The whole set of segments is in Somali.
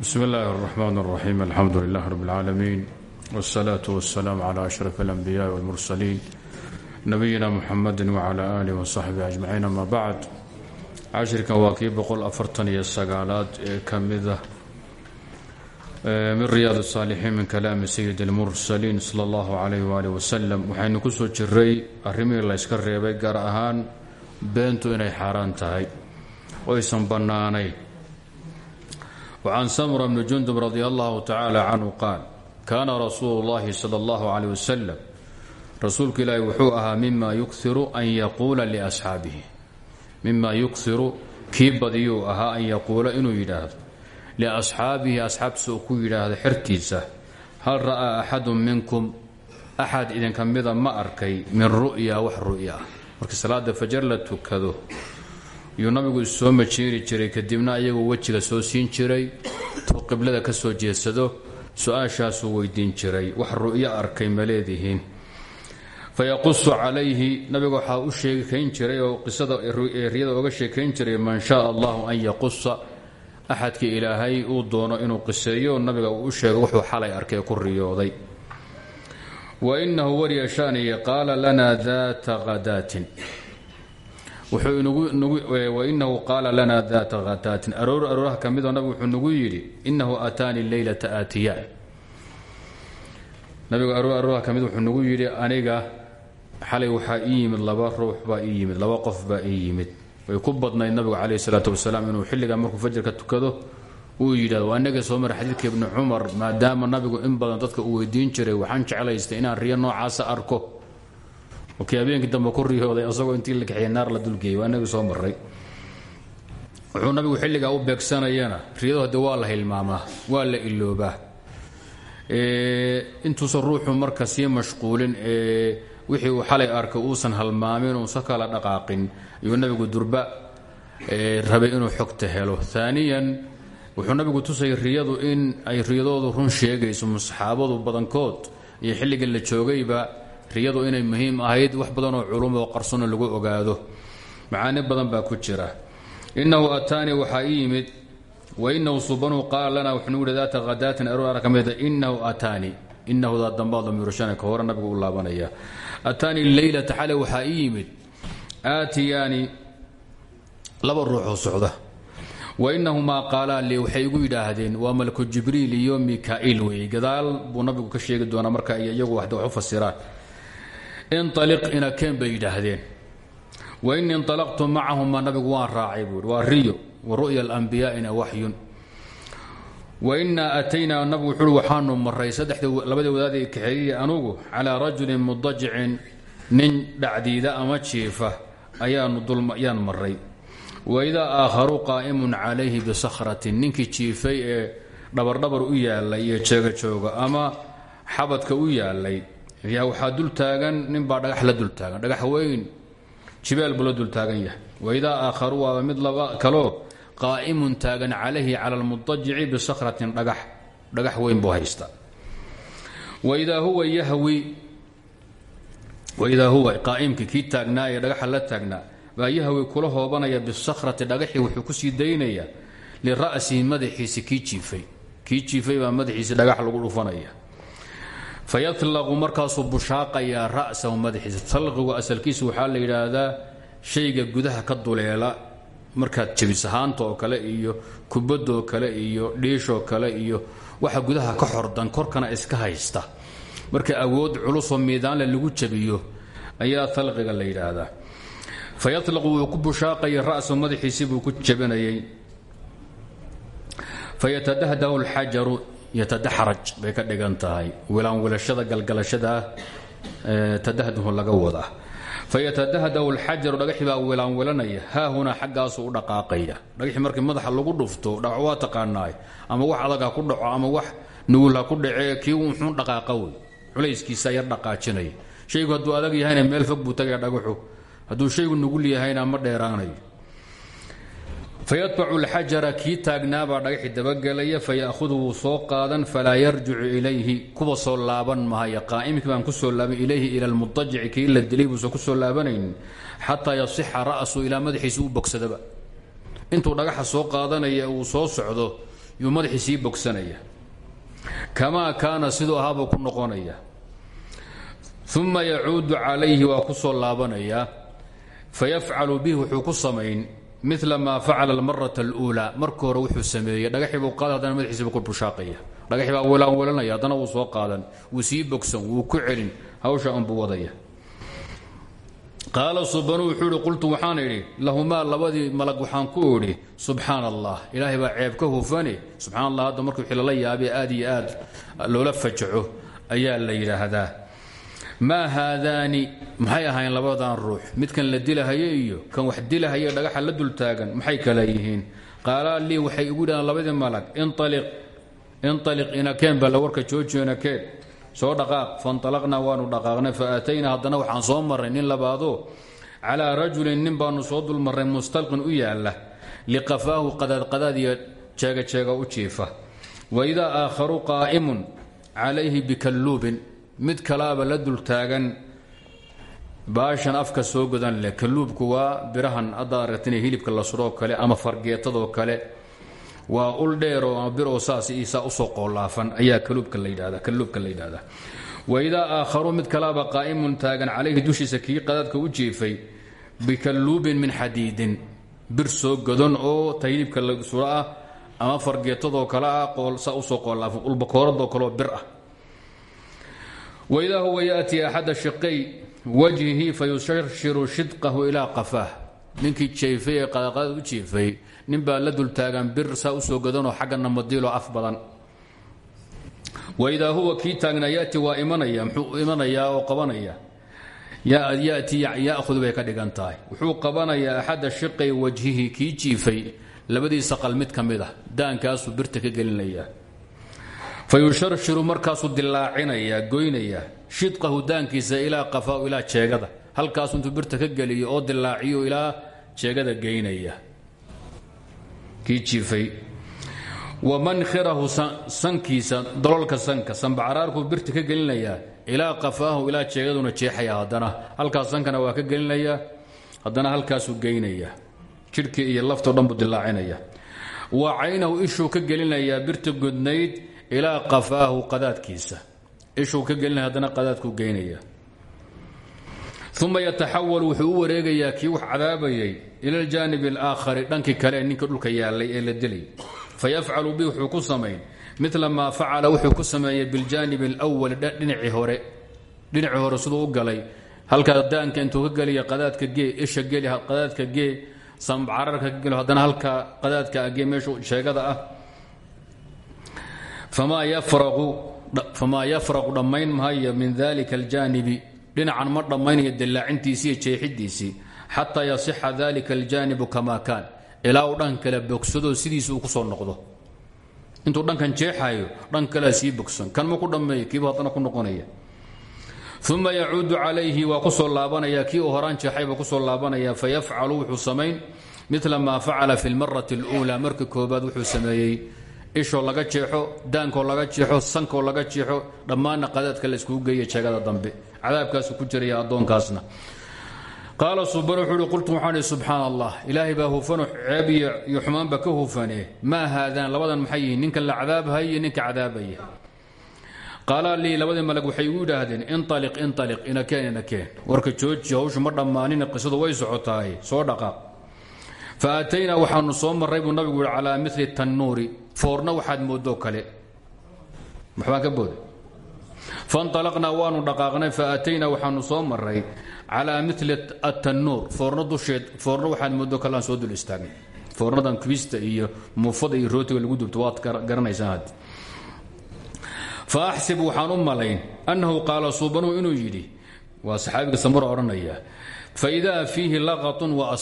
bsm اllahi الرحmn الرaxيm alxamdu لlah rb اlعaalamiin wالslaaة wالsلاam عlى أشhrف الأnbiyaءi wاlmursaliin nabiyina mxamadi wعlى آlih وصaxbih أجmaciin ama bacd cashirkan waa kii boqol afartan iyo sagaalaad ee ka mida min riyaad الصاalixiin min kalaami sayid اlmursaliin slى اllah عalayh waalih waslm waxaynu ku soo jiray arrimihii layska reebay gaar ahaan beentu inay xaaraan tahay oysan bannaanayn wacan samura bni jundub radi allahu tacaala canhu qaal kaana rasuulu llahi sala allahu caleyh wasalam rasuulku ilaahi wuxuu ahaa mima yukiru an yaquula liasxaabihi mima yukiru kii badiyuu ahaa an yaquula inuu yidhaahdo liasxaabihi asxaabtiisa uu ku yidhaahdo xertiisa hal ra'aa axadun minkum axad idinka mida ma arkay min ru'ya wax ru'ya ah salaada fajar la tukado yuu nabigu soo majeeri jiray kadibna ayagoo wejiga soo siin jiray tuu qiblada ka soo jeedsado su'aashaasuu weydiin jiray wax ru'yo arkay ma leedihiin. Fayaqusu calayhi nabiga waxaa u sheekayn jiray oo qisada riyada oga sheekayn jiray man shaa allahu an yaqusa axadkii ilaahay uu doono inuu qiseeyo nabiga uu u sheego wuxuu xalay arkay ku riyooday. Wa inahu wariya shaniya qaala lana daata hadaatin wainahu qaala lana daata hadaatin aroor arooraha ka midoo wuxuu nagu yidhi inahu aataanii leylata aatiyaan nabigu aroor arooraha ka wuxuu nagu yidhi aniga xalay waxaa ii yimid laba ruux baa ii yimid laba qof baa ii yimid. Way ku badnayd nabigu calayhi salaatu wasalaam inuu xilligaa markuu fajarka tukado uu yidhahdo waa inaga soo mara xadiidka ibni cumar maadaama nabigu in badan dadka uu weydiin jiray waxaan jeclaystay inaan riyo noocaasa arko kii habeenkii dambe ku riyooday asagoo intii la kaxiyay naar la dulgeeyay waa inagii soo maray wuxuu nabigu xilligaa u beegsanayana riyadu hadde waa la hilmaamaa waa la iloobaa. Intuusan ruuxu marka mashquulin ee wixii uu xalay arkay uusan halmaamin uusan kala dhaqaaqin ayuu nabigu durba rabay inuu xogta helo. Aaniyan wuxuu nabigu tusayay riyadu in ay riyadoodu run sheegayso saxaabadu badankood iyo xilligii la joogayba riyadu inay muhiim ahayd wax badanoo culumoo qarsano lagu ogaado. Macaani badan baa ku jira. Inahu ataanii waxaa ii yimid wainahu subanuu qaala lana wuxuu yihi daata hadaatin aroora ka mida inahu ataanii inahudaa ka hore nabigu laabanaya. Ataanii leylata xale waxaa yimid aatiyaani laba ruuxoo socda. Wainahumaa qaalaa lii waxay yidhaahdeen waa malku jibriil iyo mikaa'iil weeye gadaal buu nabigu ka sheegi doonaa marka iyagu wax u fasiraan inaliq inakeen bay yidhaahdeen. Wainii inalaqtu macahuma nabigu waan raacay buui waa riyo wa ru'ya alambiyaa'ina waxyun wainaa ataynaa nabigu wuxuui waxaanu maray saddexdii labadii wadaadii kaxeeyey anugu calaa rajulin mudajicin nin dhacdiida ama jiifa ayaanuyaan maray waidaa aakharu qaa'imun calayhi bisakhratin ninkii jiifay ee dhabardhabar u yaalay iyo jeegajooga ama xabadka u yaalay yaa waxaa dul taagan ninbaa dhagax la dul taagan. Dhagax weyn jibeel buu la dul taagan yahay. Waidaa aakharu waaba mid laba kaloo qaa'imun taagan calayhi cala almudajici bisakhratin dhagax dhagax weyn buu haysta. Waidaa huwa yahwi waidaa huwa qaa'imkii kii taagnaa ee dhagaxa la taagnaa baa yahwi kula hoobanaya bisakhrati dhagaxii wuxuu ku sii daynaya lira'sihi madaxiisi kii jiifay. Kii jiifay baa madaxiisi dhagax lagu dhufanaya fayatlaqu markaasuu bushaaqayaa ra'sahu madaxiisa. Talqigu asalkiisa waxaa la yidhaahdaa shayga gudaha ka duleela markaad jebisahaanta oo kale iyo kubadoo kale iyo dhiishoo kale iyo waxa gudaha ka xordan korkana iska haysta. Marka awood culusoo miidaanle lagu jabiyo ayaa talqiga la yidhaahdaa. Fayatlaqu wuu ku bushaaqaya ra'sahu ku jabinayay fayatadahdahu yatadaxraj bay ka dhigan tahay. Wilaanwilashada galgalashadaah tadahduhu laga wadaa fayatadahdahu alxajaru dhagaxii baa wilaanwilanaya haahunaa xaggaasuu u dhaqaaqaya. Dhagaxii markii madaxa lagu dhufto dhagax waa ama wax adag ku dhaco ama wax nugul ha ku dhacee kii wuxuu dhaqaaqa culayskiisa yar dhaqaajinaya. Shaygu hadduu adag yahayna meel fog buu tagaya dhagaxu. Hadduu shaygu nugul yahayna ma dheeraanayo fayatbacu alxajara kii taagnaabaa dhagaxii dabagelaya faya'hudu wuu soo qaadan falaa yarjicu ilayhi kuwa soo laaban mahaya qaa'imkii baan ku soo laaban ilayhi ila almudajici kii la dilay buusan ku soo laabanaynin xataa yasixa ra'su ilaa madaxiisa u bogsadaba intuu soo qaadanaya uu soo socdo yuu madaxii sii bogsanaya kamaa kaana siduu ahaabuu ku noqonaya uma yacuudu calayhi waa ku soo laabanayaa fayafcalu bihi wuxuu mila maa facala almarata اluulaa marka hore wuxuu sameeyey. Dhagaxii buu qaada haddana madaxiisiiba ku bushaaqaya. Dhagaxii baa welaan welanaya haddana wuu soo qaadan. Wuu sii bogsan wuu ku celin. Hawsha anbuu wadaya. Qaala subanu wuxuu qultu waxaan idhi lahumaa labadii malag waxaan ku idhi subxaan allah ilaahay baa ceeb ka hufane. Subxaan allah hadda markuu xilala yaabee aad iyo aad loola fajaco ayaa la yidhaahdaa maa haadaani? Maxay ahayn labadan ruux? Midkan la dilahaye iyo kan wax dilahaye dhagaxa la dultaagan maxay kala yihiin? Qaalaa lii waxay igu dhahaan labadii malag inaliq inakeen baa la warka joojiyo inakeen soo dhaqaaq fanalaqnaa waanu dhaqaaqnay fa aataynaa haddana waxaan soo marray nin labaadoo calaa rajulin nin baanu soo dulmarray mustalqin u yaalla liqafaahu qadaadqadaad iyo jeegajeega u jiifa. Waidaa aakharu qaa'imun calayhi bikalluubin mid kalaaba la dultaagan baashan afka soo godan leh kalluubku waa birahan aragtina hilibka la sudhoo kale ama fargeetadoo kale. Waa ul dheeroo ama biroo saas isaa u soo qoolaafan ayaa kaluubka la yidhahda kalluubka la yidhahdaa waidaa aakharu mid kalaaba qaa'imun taagan calayhi dushiisa kii qadaadka u jiifay bikalluubin min xadiidin. Bir soo godan oo ta la suro ah ama fargeetadoo kale ah saa u soo qoolaafan ulbakooradoo kaleoo bir ah waidaa huwa yaأtii axada shiqay wajhihi fayusharshiru shidqahu ilaa qafaah ninkii jeefay ee u jiifay nin baa la dultaagan bir saa u soo gadanoo xaggana madiiloo af badan waidaa huwa kii taagna yati imanaya muxuu imanayaa oo qabanaya yati ya'hudu bay ka dhigan tahay wuxuu qabanayaa axada shiqay wajhihi kii jiifay labadiisa qal mid ka mid ah daankaasuu birta ka gelinaya fayusharshiru markaasuu dilaacinaya goynaya shidqahu daankiisa ilaa qafaa ilaa jeegada. Halkaasu intuu birta ka geliyo oo dilaaciyo ilaa jeegada geynaya. Kii jiifay. Wa mankhirahu sankiisa daloolka sanka. Sanbacaraarkuu birta ka gelinayaa ilaa qafaahu ilaa jeegaduna jeexaya haddana. Halkaas sankana waa ka gelinaya haddana halkaasuu geynaya. Jidhkii iyo laftoo dhan dilaacinaya wa caynahu ishuu ka gelinayaa birta godnayd ilaa qafaahu qadaadkiisa. Ishuu ka gelinaya haddana qadaadkuu geynaya. Uma yataxawal wuxuu u wareegayaa kii wax cadaabayay ila aljaanib alaakhari dhankii kale ee ninka dhulka yaallay ee la dilay. Fayafcalu bi wuxuu ku samayn. Mila maa facala wuxuu ku sameeyey biljaanib alwali dhinacii hore. Dhinacii hore siduu galay. Halkaa daanka intuu ka geliya qadaadka gee isha geli qadaadka gee samcararka ka gelo haddana halkaa agee meeshu sheegada ah famaa yafraqu dhammayn maayo min dalika aljaanibi dhinacan ma dhammaynayo dallaacintiisii iyo jeexidiisii xataa yasixa dalika aljaanibu kamaa kaan ilaa uu dhan kale bogsado sidiisa uu ku soo noqdo intuu dhankan jeexayo dhan kalea sii bogsan kan ma ku dhammeeyo kiiba haddana ku noqonaya uma yacuudu calayhi waa ku soo laabanaya kii uu horaan jeexayba ku soo laabanaya fayafcalu wuxuu samayn mila maa facala fi lmarati اluulaa marka koobaad wuxuu sameeyey ishoo laga jeexo daankoo laga jeexo sankoo laga jeexo dhammaanna qadaadka layskugu geeya jeegada dambe. Cadaabkaasu ku jiraya addoonkaasna. Qaala suban wuxuu uhi qultu waxaan ihi subxaan allah ilaahay baa hufano ceeb iyo xumaanba ka haadaan labadan maxay yihiin? La cadaabhay iyo ninka cadaabaya qaalaa lii labadii malag waxay igu yidhaahdeen inaliq inaliq inakeen inakeen warka jooji hawshu ma dhammaanina qisadu way socotaay soo dhaqaaq fa aataynaa waxaanu soo marray buu nabigu yihi calaa mili tannuuri. Foorna waxaad moodoo kale. Maxbaan ka booday? Fanalaqnaa waanu dhaqaaqnay fa aataynaa waxaanu soo maray calaa mili atannuur foorno dusheed foorno waxaad moodoo kale soo dul istaagnay foornadan kubista iyo muufada iyo rootiga lagu dubto waad garanaysaan haddi fa axsib waxaan malayn annahu qaala suubanuhu inuu yidhi. Waa saxaabiga samura odhanaya fa idaa fiihi laqatun wa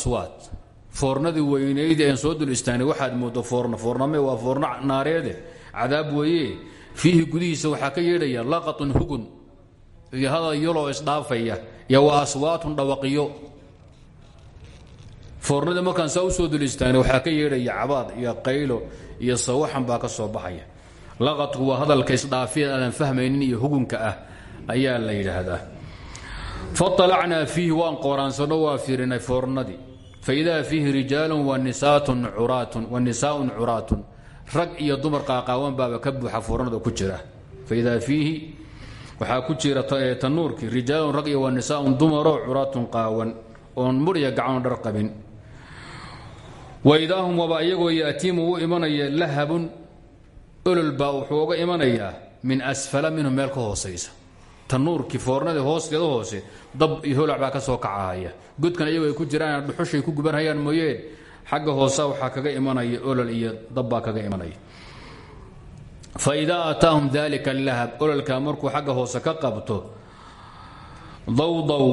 foornadii weynayd een soo dul istaagnay waxaad mooddo foorno foorname waa foorno naareede. Cadaab weeye. Fiihi gudihiisa waxaa ka yeedhaya laqatun hugun. Iyo hadal yaloo isdhaafaya. Iyo wa aswaatun dhawaqiyo. Foornadii markaan saa u soo dul istaagnay waxaa ka yeedhaya cabaad iyo qaylo iyo sawaxan baa ka soo baxaya. Laqatku waa hadalka isdhaafiya aadan fahmaynin iyo hugunka ah ayaa la yidhaahdaa. Faطalacnaa fiihi waan qoraansanno waa fiirinay foornadii faidaa fiihi rijaalun wanisaaun curaatun curaatun rag iyo dumar qaaqaawan baaba ka buuxa foornada ku jira. faidaa fiihi waxaa ku jira tanuurkii rijaalun rag iyo wa nisaaun dumaroo curaatun qaawan oon murya gacanoo dhar qabin. waidaa hum waba iyagoo yaatiimu u imanaya lahabun olol baa wuxuu uga imanayaa min asfala minhu meel ka hoosaysa tanuurkii foornadii hoosteeda hoose. Dab iyo holac baa ka soo kacahaya godkan iyagoo ay ku jiraan dhuxushay ku gubanhayaan mooyeen. Xagga hoosea waxaa kaga imanaya olol iyo dab baa kaga imanaya. Faidaa aataahum dalika lahab ololkaa markuu xagga hoose ka qabto dawdaw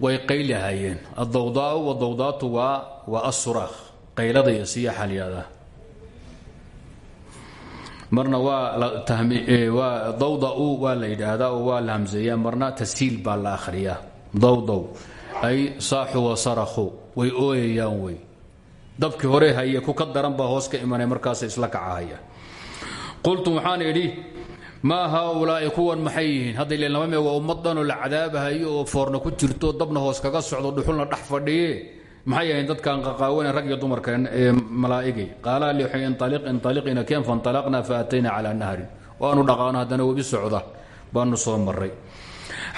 way qaylihayeen adawdaau wadawdaatu waa waa asuraakh qaylada iyo siyaxa lyada marna waa dawdau waa la yidhaahdaa oo waa la hamseeyaa marna tashiil baa la akhriyaa. Dawdaw ay saaxu wa sarakhu way ooyayaan wey. Dabkii hore haye ku ka daran baa hoos ka imanaya markaasa isla kacahaya. Qultu waxaan idhi maa haaulaa'i kuwan maxay yihiin? Hadda ile lama meego ummad dhanoo la cadaabahayo oo foorna ku jirto dabna hoos kaga socdo dhuxulna dhex fadhiye maxay ahayn dadkan qaqaawane rag iyo dumarka ee malaa'igay? Qaalaa li inaliq inaliqina keen fantalaqna fa atayna calaa nahrin. Waanu dhaqaano haddana webi socda. Baanu soo maray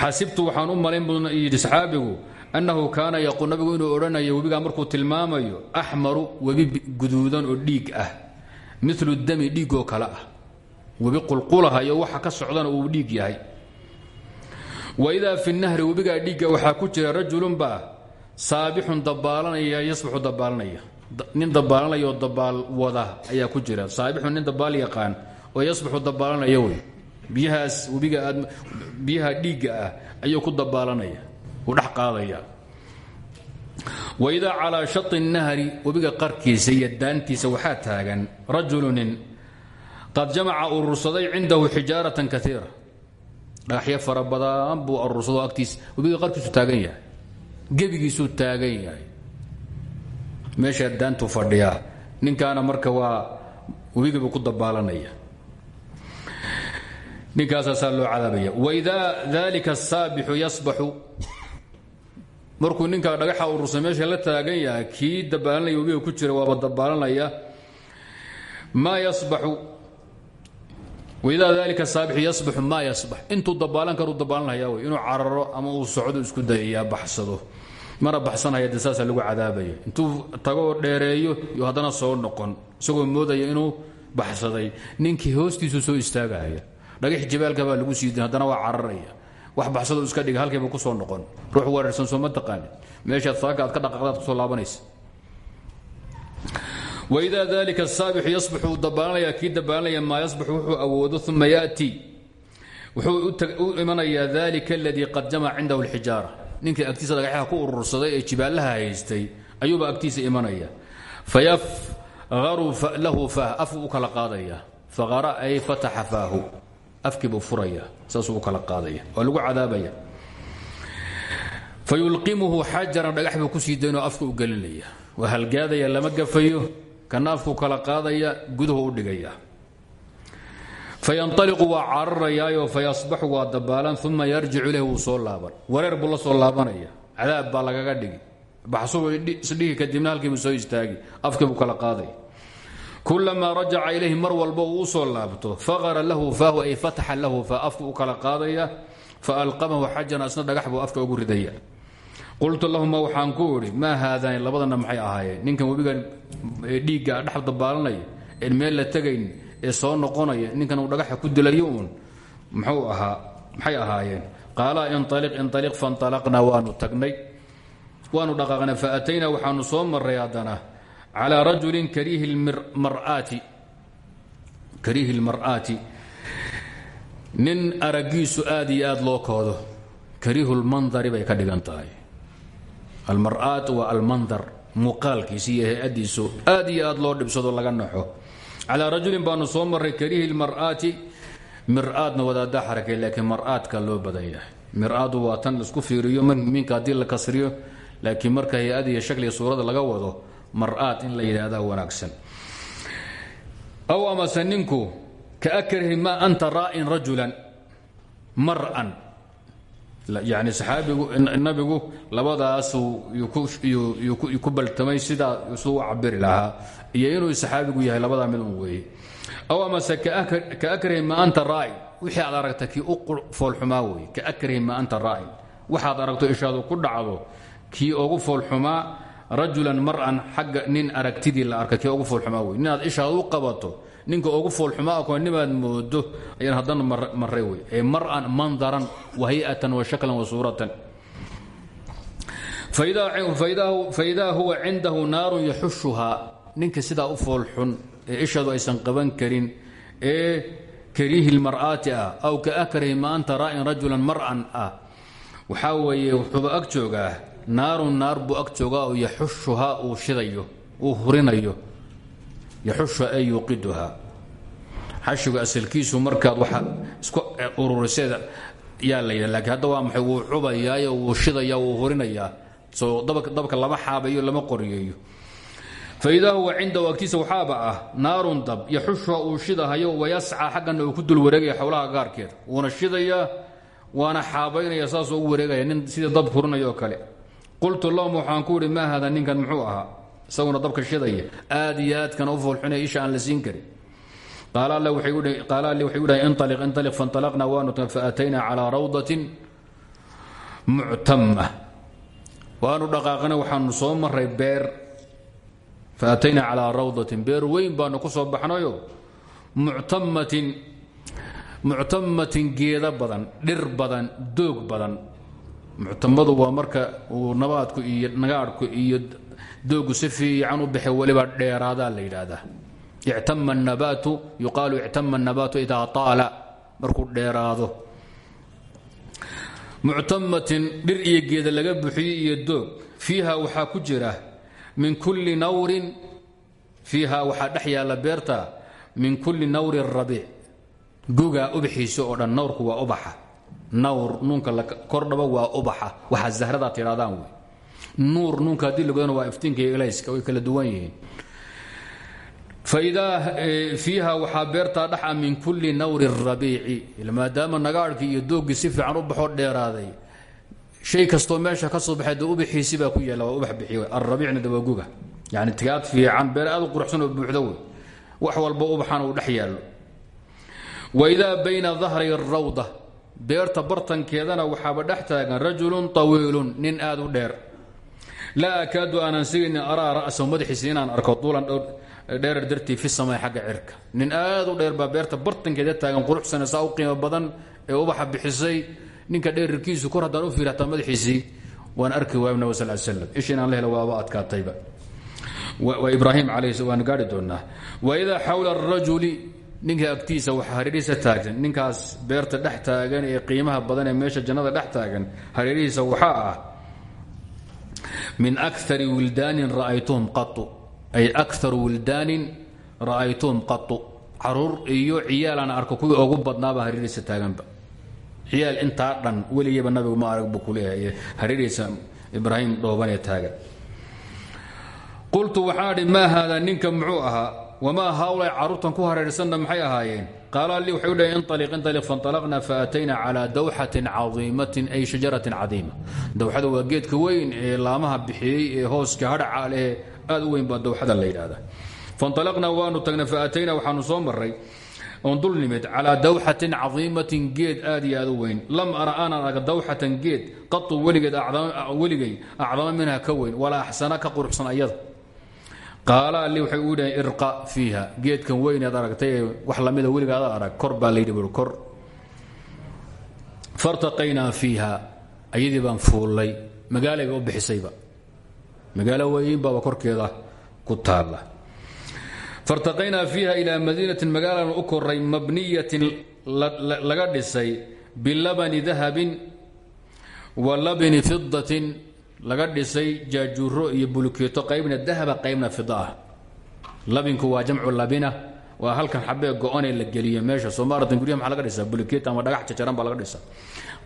xasibtu waxaan u malayn buu yidhi annahu kaana yaquul. Nabigu inuu odhanayo webigaa markuu tilmaamayo axmaru webi guduudan oo dhiig ah. Milu dami dhiigoo kale ah. Webi qulqulahayo waxa ka socdana uu dhiig yahay. Waidaa fi nahri webigaa dhiigga waxaa ku jira rajulunbaa saabixun dabaalanaya yasbaxu dabaalanaya. Nin dabaalanaya dabaal wada ayaa ku jira. Saabixun nin dabaal yaqaan oo yasbaxu dabaalanaya wey. Biyahaas webiga aad biyaha dhiigga ah ayuu ku dabaalanaya uu dhex qaadaya. Waidaa calaa shai nahri webiga qarkiisa iyo daantiisa taagan rajulunin qad jamaca urursaday cindahu xijaaratan kaiira dhagaxyo fara badan buu urursado agtiisa webiga qarkiisu taagan yahay gebigiisuu taagan yahay. Meeshaa daantu fadhiyaa. Ninkaana marka waa webigiibuu ku dabaalanaya. Ninkaasaasaa loo cadaabaya waidaa dalika asaabixu yasbaxu. Markuu ninkaa dhagaxa urursa meesha la taagan yahay kii dabaalanaya webiga ku jira waaba dabaalanaya. Maa yasbaxu. Waidaa dalika saabixu yasbaxu maa yasbax. Intuu dabaalan karuu dabaalanaya wey inuu cararo ama uu socdo isku dayayaa baxsado mana baxsanaya de lagu cadaabaya intuu tago dheereeyo iyo haddana soo noqon isagoo moodaya inuu baxsaday ninkii hoostiisu soo istaagaya. Dhagax jibaalka baa lagu siiday haddana waa cararaya. Wax baxsado iska dhiga halkiiba ku soo noqon. Ruux weerarsan soo ma taqaanin meeshaad saaka ka dhaqaaqdaad ku soo laabanaysa. Waidaa dalika saabixu yasbaxu uu dabaalanaya kii dabaalanaya maa yasbaxu wuxuu awoodo uma yaati. Wuxuu u imanayaa dalika aladii qad jamaca cindahu alxijaara ninkii agtiisa dhagaxyaha ku urursaday ee jibaalaha haystay ayuuba agtiisa imanaya. Fayafqaru lahu faah afuu u kala qaadaya. Faqara ay fataxa faahu. Afkiibuu furaya saasuu u kala qaadaya. Waa lagu cadaabaya. Fayulqimuhu xajaran dhagax buu ku sii daynoo afka u gelinaya. Waa halgaadaya lama gafayo kana kala qaadaya guduhu u dhigaya fayanaliqu waa cararayaayo fayasbaxu waa dabaalan uma yarjicu ilayh wuu soo laaban wareer buu la soo laabanaya cadaab baa lagaga dhigi baxsuu isdhihi kadibna halkiibuu soo istaagi afkiibuu kala qaaday kulamaa rajaca ilayhi mar walba uu u soo laabto faqara lahu faahu ay fataxa lahu fa afku u kala qaadaya faalqamahu xajaran asna dhagax buu afka ugu ridaya qultu lahuma waxaan ku idhi maa ee soo noqonaya ninkan uu dhagaxa ku dilayo uun muxuu ahaa maxay ahaayeen? Qaala inaliq inaliq fanalaqnaa waanu tagnay waanu dhaqaaqnay faataynaa waxaanu soo maray haddana calى rajuli kariihi اlmar'aati nin aragiisu aad iyo aad loo koodo kariihu lmandari bay ka dhigan tahay. Almar'aat waa almandar muuqaalkiisi iyo hay'adiisu aad iyo aad loo dhibsado laga naxo calىa rajulin baanu soo maray kariihi اlmar'aati mir'aadna wadaada xarakay laakiin mar'aadka loo badan yahay mir'aadu waa tan la isku fiiriyo minka haddii la kasriyo laakiin marka hay'ad iyo shakliga suurada laga wado mar'aad in la yidhaahdaa wanaagsan. Aw amase ninku ka akrahi maa anta raa'in rajulan mar'an yani saxaabigu nabigu labadaasuu ku baltamay sidaa suu u lahaa. Iyo inuu saxaabigu yahay labadaa mid un weeye. Aw amase ka akrahi ma anta raa'in wixii aad aragta kii u foolxumaa weye ka akrahi ma anta raa'in waxaad aragto ishaadu ku dhacdo kii ugu foolxumaa rajulan mar'an nin aragtidii la arka ugu foolxumaa wey ninaad ishaad qabato ninka ugu foolxumaa nimaad moodo ayaan haddana maray wey mar'an mandaran wa hay'atan wa shaklan wa suuratan. Faidaa huwa cindahu naarun yaxushuhaa. Ninka sidaa u foolxun ee ishaadu aysan qaban karin ee kariihi lmar'aati ah aw ka akrahi ma anta raa'in rajulan mar'an ah waxaa weeye wuxuuba ag joogaa naarun naar buu ag shidayo uu hurinayo yaxushu ay yuuqiduhaa xashigu asalkiisu markaad waxa isku ururiseeda yaa la yidha hadda waa maxay wuu cubayaayo wuu shidaya wuu hurinayaa. Soo dabka lama xaabayo lama qoriyeeyo faidaa huwa cindahu agtiisa waxaaba ah naarun dab yaxushuha uu shidahayo wayascaa xaggana uu ku dul wareegaya xowlaha gaarkeed. Wuuna shidayaa waana xaabaynaya saasoo u wareegaya nin sidii dab hurinaya oo kale. Qultu lahum waxaan ku idhi ninkan? Muxuu ahaa isaguna dabka shidaya aad iyo aadkana u foolxunaya isha aan la siin karin. Qaala alle waxay u dhahay inaliq inaliq fainطalaqna waanu tagn faataynaa calaa rawdatin muctama waanu dhaqaaqna waxaanu soo maray beer. Faataynaa calaa rawdatin beer weyn baanu ku soo baxnayo. Muctamatin muctamatin geeda badan dhir badan doog badan. Muctamadu waa marka uu nabaadku iyo nagaadhku iyo doogu si fiican u baxe weliba dheeraadaa la yidhaahdaa. ictama anabaatu yuqaalu ictama anabaatu idaa taala markuu dheeraado. muctamatin dhir iyo geeda laga buxiyey iyo doog fiiha waxaa ku jira min kulli nawrin fiiha waxaa dhex yaalla beerta min kulli nawrin rabiic. Gugaa ubaxiisa oo dhan nawrku waa ubaxa. Nawr nuunka kordhaba waa ubaxa. Waxaa zahradaa tidhaadaan wey nuur nuunka haddii lagodana waa iftiinka iyo elayska way kala duwan yihiin. Faidaa fiiha waxaa beertaa dhaxa min kulli nawri rabiici maadaama nagaadhkii iyo doogii si fiican u baxoo dheeraaday. Shay kastoo meesha ka soo baxay de ubaxiisi baa ku yaalla waa ubax bixiy alrabiicna de waa guga. Yani tigaad fiican beer aad u quruxsan oo buuxda wey. Wax walba ubaxana uu dhex yaallo. Waidaa bayna dahri rawda beerta bartankeedana waxaaba dhex taagan rajulun طawiilun nin aad u laa akaadu aanan sigaynin araa ra'sahu madaxiisa inaan arko duulan dheerar dartii fi samay xagga cirka. Nin aad u dheer baa beerta bartankeeda taagan quruxsane saa u qiimo badan ee ubaxa bixisay. Ninka dheerarkiisu kor haddaan u fiiri hataa madaxiisii arki waay nab sal slam ish inaan la helo waaba adkaatayba ibraahim waan gaari doonaa. Waidaa xawla arajuli ninka agtiisa waxa hareerihiisa taagsan ninkaas beerta dhex taagan ee qiimaha badan ee meesha jannada dhex taagan hareerihiisa waxaa ah min akari wildaanin ra'aytuhum qau ay akaru wildaanin ra'aytuhum qau carruur iyo ciyaalaan arko kuwii ugu badnaaba hareerihiisa taaganba. Ciyaal intaa dhan weligeyba nabigu ma arag buu kuleeyahay hareerihiisa ibraahim dhoobanee taagan. Qultu waxaan idhi maa haada ninka muxuu ahaa? Wamaa haaulay caruurtan ku hareersanna maxay ahaayeen qaala lii waxay u dhaheen inaliq inaliq fainطalaqna faatayna calaa dawxatin cadiimatin ay shajaratin cadiima dawxada waa geedka weyn ee laamaha bixiyey ee hooska hadhaca leh aad u weyn baa dawxada la yidhaahdaa fainطalaqna waanu tagnay faatayna waxaanu soo maray oon dul nimid calaa dawxatin cadiimatin geed aad iyo aad u weyn lam ara aanan geed qatu weligeed weligay ka weyn walaa axsana ka quruxsan ayada qaala li waxay u dhahen irqa fiiha. Geedkan weyneed aragtay ee wax lamida weligaada arag kor baa layidhi bui kor. Fartaqaynaa fiiha. Ayadii baan fuullay magaalayba u bixisayba. Magaalo weyn baaba korkeeda ku taalla. Fartaqaynaa fiiha ilaa madiinatin magaalan u koray mabniyatin laga dhisay bilabani dahabin wa labni fidatin laga dhisay jaajuuro iyo bulkeeto qaybna dahaba qaybna fida ah. Labinku waa jamcu labina waa halkan xabee go-anee la geliyo meesha. Soomaalatan guryaha maxaa laga dhisaa? Bulkeet ama dhagax jajaran baa laga dhisa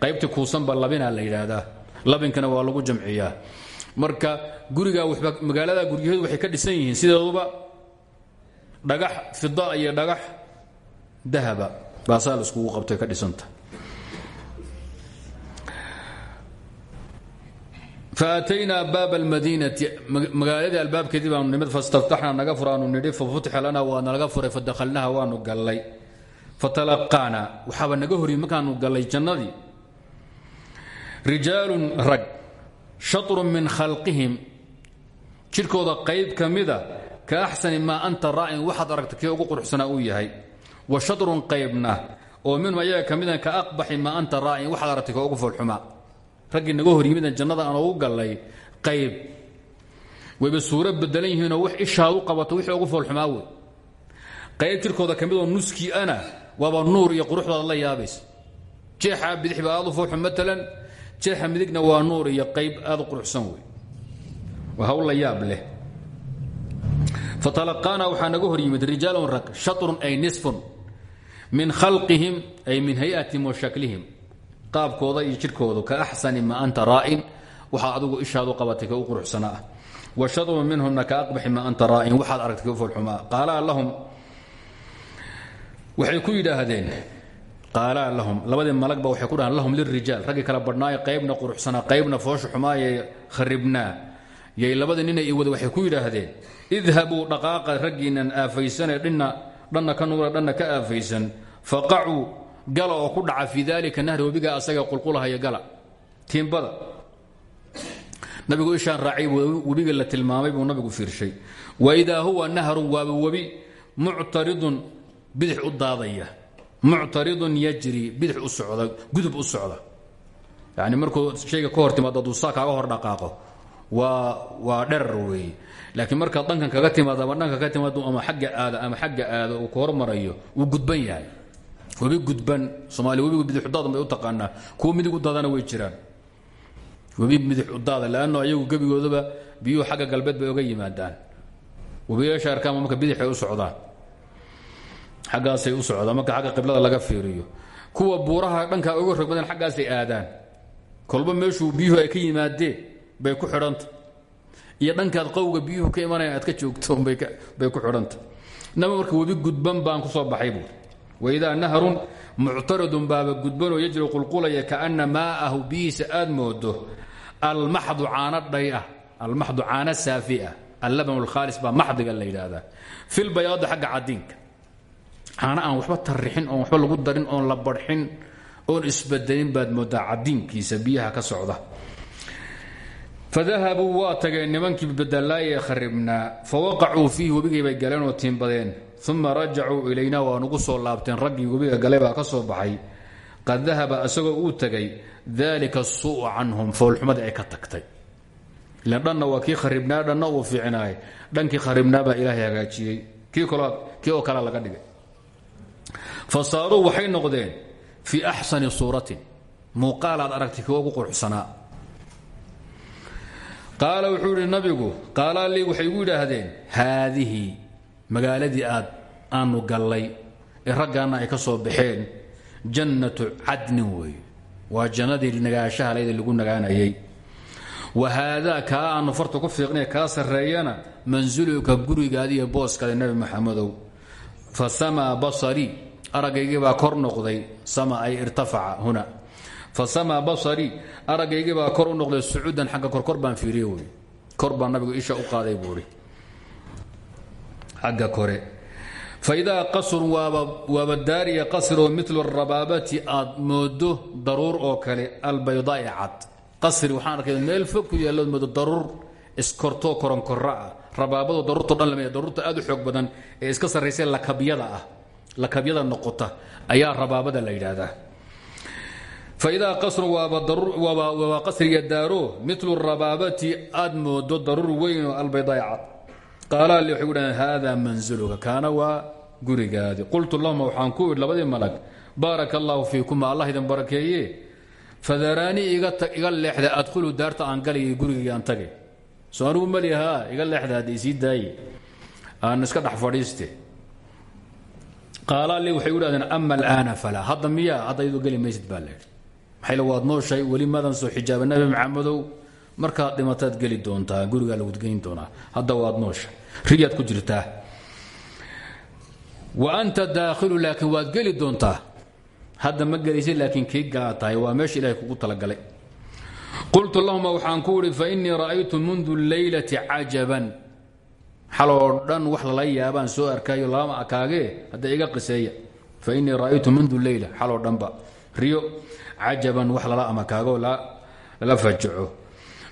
qaybta kuusanba labina la yidhaahdaa. Labinkana waa lagu jamciyaa. Marka guriga magaalada guryaheedu waxay ka dhisan yihiin sideeduba dhagax fida iyo dhagax dahaba baasaa la qabtay ka dhisanta faataynaa baaba almadiinati magaaladii albaabkeedii baanu nimid fastaftaxnaa naga furaanu nidhi fafutixa lana waa nalaga furay fadakhalnaha waanu gallay fatalaqaana waxaaba naga horyey markaanu gallay jannadii rijaalun rag shatrun min khalqihim jidhkooda qayb ka mida ka axsani maa anta raa'in waxaad aragta kii ugu quruxsanaa uu yahay wa shatrun qaybna oo minhum ayaga raggii naga hor yimidan jannada aan ugu gallay. Qayb. Wayba suuro bedelan yihiinoo wax ishaad u qabato wixii ugu foolxumaa qayb jirkooda ka midoo nuskii ana waaba nuur iyo quruxdaad la yaabaysa jeexa bidix baa u foolxun maalan jeexa midigna waa nuur iyo qayb aad u quruxsan wey. Waa hawl la yaab leh. Fatalaqaana waxaa naga hor yimid rijaalun rag shatrun ay nisfun. Min khalqihim ay min hayatihim wa shaklihim qaabkooda iyo jidhkoodu ka axsani ma anta raa'in? Waxaa adigu ishaadu qabatay ka u quruxsanaa ah. Wa aqbaxi ma anta raa'in? Waxaad aragtay ka u foolxumaa. Qaalaa lahum. Waxay ku yidhaahdeen qaalaa lahum. Labadii malagba waxay ku dhahaan lahum lirijaal raggii kala badhnaaye qaybna quruxsanaa qaybna foosha xumaayee kharibnaa yay labadii nina i wada waxay ku yidhaahdeen idhabuu dhaqaaqa raggiinan aafaysanee dhinna dhanna ka dhanna ka aafaysan faqacuu gala oo ku dhaca fii daalika nahri asaga qulqulahaya gala. Tiimbada nabigu ishaan raacay webiga la tilmaamay buu nabigu fiirshay. Waidaa huwa nahrun waaba webi muctaridun bidix u yajri bidix u gudub u socda. Yani markuu ka hor timaado aduu saa hor dhaqaaqo waa waa dherar weeye laakiin markaad kaga timaado dhanka ka timaado ama xagga aada ama xagga aada uu ka hormarayo wuu gudban yahay webi gudban soomaaliya webigu bidixudaadan bay u taqaanaa. Kuwa midig u daadana way jiraan. Webi midix udaada leanno ayagu gebigoodaba biyuhu xagga galbeed bay oga yimaadaan. Webiyaasha arkaama marka bidixay u socdaan. Xaggaasay u socdaan marka xagga qiblada laga fiiriyo. Kuwa buuraha dhankaa uga rog badan xaggaasay aadaan. Kolba meeshuu biyuhu ay ka yimaadeen bay ku xidhanta. Iyo dhankaad qowga biyuhu ka imanaya aad ka joogto bay ku xidhanta. Naba marka webi gudban baan ku soo baxay buuri waidaa nahrun muctaridun baaba gudbanoo yajri qulqulaya kaana maa'ahu biyihiisa aad moodo almaxdu caano dhay ah almaxdu caano saafi ah allaban alkhaalis baa maxdiga la yidhaahdaa filbayaadi xagga cadiinka caano aan waxba tarrixin oon waxba lagu darin oon la barxin oon isbedelin baad moodaa cadiinkiisa biyaha ka socda fadahabuu waa tageen nimankii badalaaya ee kharibnaa fawaqacuu fiihi webigay bay galeen oo tiimbadeen uma rajacuu ilayna waa nugu soo laabteen. Raggii webiga galay baa ka soo baxay. Qad dahaba isagoo uu tegay dalika suu canhum. Foolxumadii ay ka tagtay. Ilan dhanna waa kii kharibnaa dhanna uu fiicinaay dhankii kharibnaa baa ilaahay hagaajiyey. Kii oo kale laga dhigay. Fa saaruu waxay noqdeen fii axsani suuratin. Muuqaal aad aragtay kii ugu quruxsanaa. Qaala wuxuu nabigu qaalaa lii waxay igu yidhaahdeen haadihi magaaladii aad aanu gallay ee raggaanna ay ka soo baxeen jannatu cadnin weeye. Waa jannadii nagaashaha layda lagu nagaanayay. Wa haadaa kaa aanu farta ku fiiqnay kaa sarreeyana mansiluka gurigaadiiyo booskaada nebi maxamedow. Fa samaa basarii aragaygii baa kor noqday sama ay irtafaca huna. Fa samaa basarii aragaygii baa kor u noqday sucuudan xagga korkor baan fiiriye wey nabigu isha u qaaday buuhi agga kore. Faidaa qasrun waaba daariya qasroo milu rabaabati aad moodo daruur oo kale albaydaai cad. Qasri waxaan arkay meel fog ku yaallood moodo daruur iskortoo koronkora ah. Rabaabado daruurto dhan lama daruurta aad u xoog badan ee iska sarraysay lakabyada ah. Lakabyada noqota ayaa rabaabada la yidhaahdaa. Faidaa qasrun waaba qasriga moodo daruur weyn oo albaydaai qaala li waxay ku dhahdeen haadaa manziluka gurigaadi. Qultu lahuma waxaan ku idhi labadii malag baaraka allaahu allah idin barakeeye fadaraanii iga leexda adkhulu daarta aan galayay gurigii aan tagay. Soo anigu mali haa iga leexda hadda isii aan iska dhex fadhiiste qaala li waxay u dhahdeen ama alaana falaa. Hadda miyaa hadda iyadoo geli nooshay? Weli madan soo xijaaba nabi maxamedow markaad dhimataad geli doontaa gurigaa lagu geyn doonaa. Hadda waad noosha riyaad ku jirtaa wa anta daakhilu laakiin waad geli doontaa. Hadda ma gelaysa laakiin kii galaa tahay waa meesha talagalay. Qultu lahuma waxaan ku idhi fainii ra'aytu mundu leylati cajaban. Xaloo dhan wax lala yaabaan soo arkaayo lama akaagee hadda iga qiseeya. Fainii ra'aytu mundu leyla xaloo dhanba. Riyo cajaban wax lala amakaago lala fajaco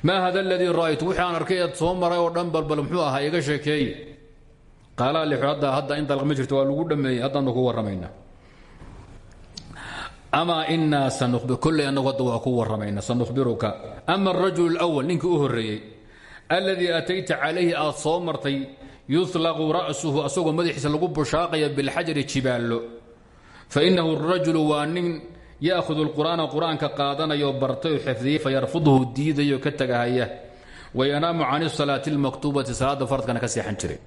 maa hada aladii ra'aytu? Wixii aan arkay eed soo maray oo dhan balbal muxuu ahaa iga sheekeeye qaalaa lix hadda hadda in dalq ma jirto waa lagu dhameeyey haddaanu ku warramaynaa ama inaa sanley anagu hadda waa ku waramayna sanukhbiruka ama arajul اlأwal ninkii u horreeyey alladii atayta calayhi aad soo martay yutlaqu ra'suhu asagoo madaxiisa lagu bushaaqaya bilxajari yaahudu lqur'aana qur'aanka qaadanayo bartay xifdiyey fayarfudhu diidayo ka tagahaya. Wayanaamu can salaati اlmaktubati salaada faradkana ka seexan jiray.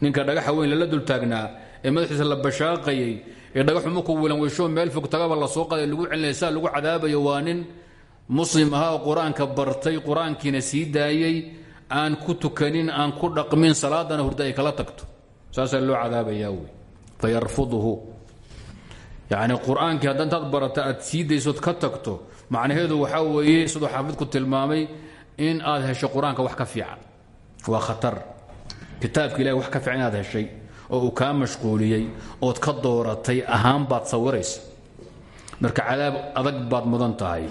Ninka dhagaxa weyn lala dultaagnaa ee madaxiisa la bashaaqayey ee dhagaxu markuu wilan weysho meel fog tagaba la soo qaday lagu celinaya saa lagu cadaabayo waa nin muslim ahaa oo qur'aanka bartay qur'aankiina sii daayey aan ku tukanin aan ku dhaqmin salaadana hurda ay kala tagto. Saasaa loo cadaabayaa wey fayarfudhu yacni qur'aankii hadda barata aad sii ka tagto macnaheedu waxaa weeye siduu xaafidku tilmaamay in aad hesho qur'aanka wax ka fiican. Waa khatar. Kitaabka ilahi wax ka fiican inaad heshay oo uu kaa mashquuliyey ood ka dooratay ahaan baad sawiraysa. Marka cadaab adag baad mudan tahay.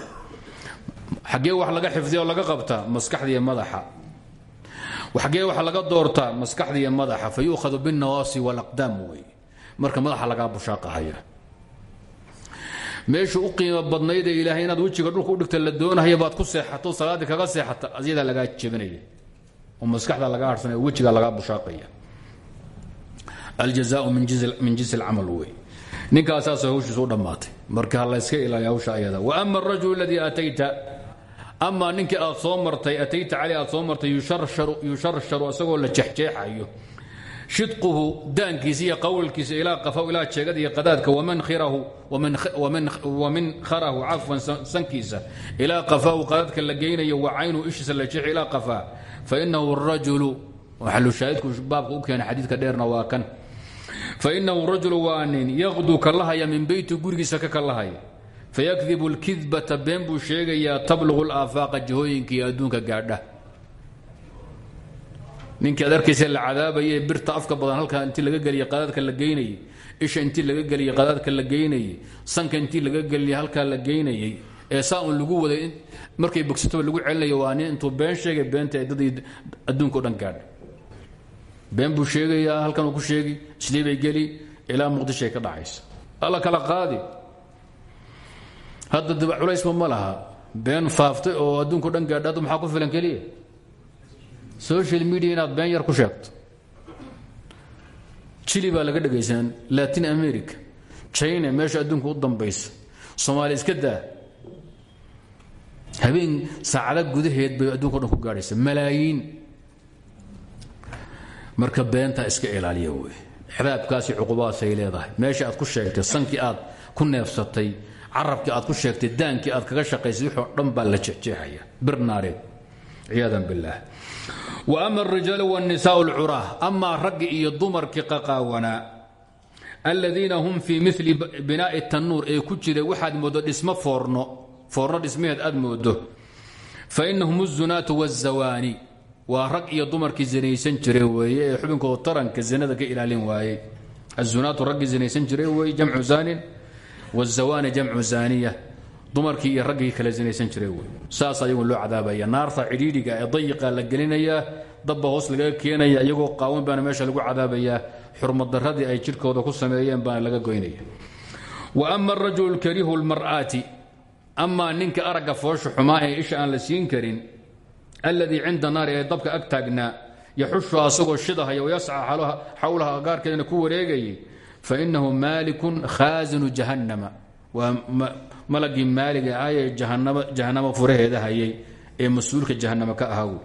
Xaggee wax laga xifdiya laga qabtaa maskaxdiiyo madaxa. Xaggee wax laga doortaa maskaxdiiyo madaxa. Fa yuukhadu binnawaasi walaqdaam wey. Marka madaxa lagaa bushaaqahaya meeshu u qiimo badnaydee ilaahay inaad wejiga dhulka udhigta la doonahaya baad ku seexato salaaddii kaga seexata asyadaa lagaa jebinaya. Oo maskaxda lagaa harsanaya oo wejiga lagaa bushaaqaya. Aljazaau min jinsi alcamal wey ninkaasaas hawshiisu u dhammaatay. Marka ha layska ilaaliya hawsha ayada. Wa ama arajul aladii aatayta amaa ninkii aad soo martay atayta caley aad soo martay yusharsharu asagoo la jexjeexayo shidquhu daankiisa iyo qawlkiisa ilaa qafaw ilaa jeegada iyo qadaadka wamin kharahu cafwan sankiisa. Ilaa qafaw qadaadka la geynayo wa caynuhu ishiisa la jeexi ilaa qafaa. Fainahu rajulu waxalu shaahidku baabka u keena xadiidka dheerna waa kan. Fainahu rajulu waa nin yaqdu ka lahaya min beyti gurigiisa ka ka lahaya fayakdibu اlkidbata been buu sheegayaa tabluqu اlaafaaqa jihooyinka iyo adduunka gaadha ninkii ad arkaysa la cadaabaye birta afka badan halkaa intii laga geliya qadaadka la geynayey isha intii laga geliya qadaadka la geynayey sanka intii laga geliya halkaa la geynayey ee saa lagu waday markay bogsatoba lagu celinayo waa nin intuu been sheegay beenta eedadii adduunka o dhan gaadha been buu sheegayaa halkanuu ku sheegi isliibay bay geli ilaa muqdishoay ka dhacaysa. Alla kala qaadi. Hadda culaysba ma laha been faaftay oo adduunko dhan gaadha maxaa ku filan keliya social media inaad been yar ku sheegto chili baa laga dhegaysan latin america china meesha adduunka u dambaysa soomaaliya iska daa. Habeen saacada gudaheed bay adduunka dhan ku gaadhaysa malaayiin. Marka beentaa iska ilaaliya wey cadaabkaasi cuqubaasay leedahay. Meesha aad ku sheegtay sankii aad ku neefsatay carabkii aad ku sheegtay daankii aad kaga shaqaysay wixoo dhan la jeexjeexaya bir naareed billaah ama alrijaalu wاnnisaءu اlcuraah amaa raggi iyo dumarkii qaqaawanaa aladiina hum fii mili binaa'i tannuur ee ku jira waxaad mooddo dhismo foorno foorno dhismaheed aad moodo fainahum الzunaatu wالzawaani waa rag iyo dumarkii zinaysan jiray weeye ee xubinkooda taranka zinada ka ilaalin waayey azunaatu raggii zinaysan jiray weeye jamcu zaanin wاzawaani jamcu zaaniya dumarkii iyo raggii kala zinaysan jiray wey saas ayagu loo cadaabaya naarta cidhiidhiga ee dayiqa la gelinayaa dabba hoos lagaga keenaya iyagoo qaawan baana meesha lagu cadaabayaa xurmaddaradii ay jidhkooda ku sameeyeen baana laga goynaya. Wa ama arajulu karihu lmar'aati amaa ninka aragga foosha xumaa ee isha aan la siin karin alladii cinda naari ee dabka ag taagnaa yaxushu asagoo shidahaya wayasca xawlaha agaarkeedana ku wareegayay fainahu maalikun khaasinu jahannama waa malagii maaliga ah ee jahanamo furaheeda hayay ee mas-uulka jahanamo ka ahaa wey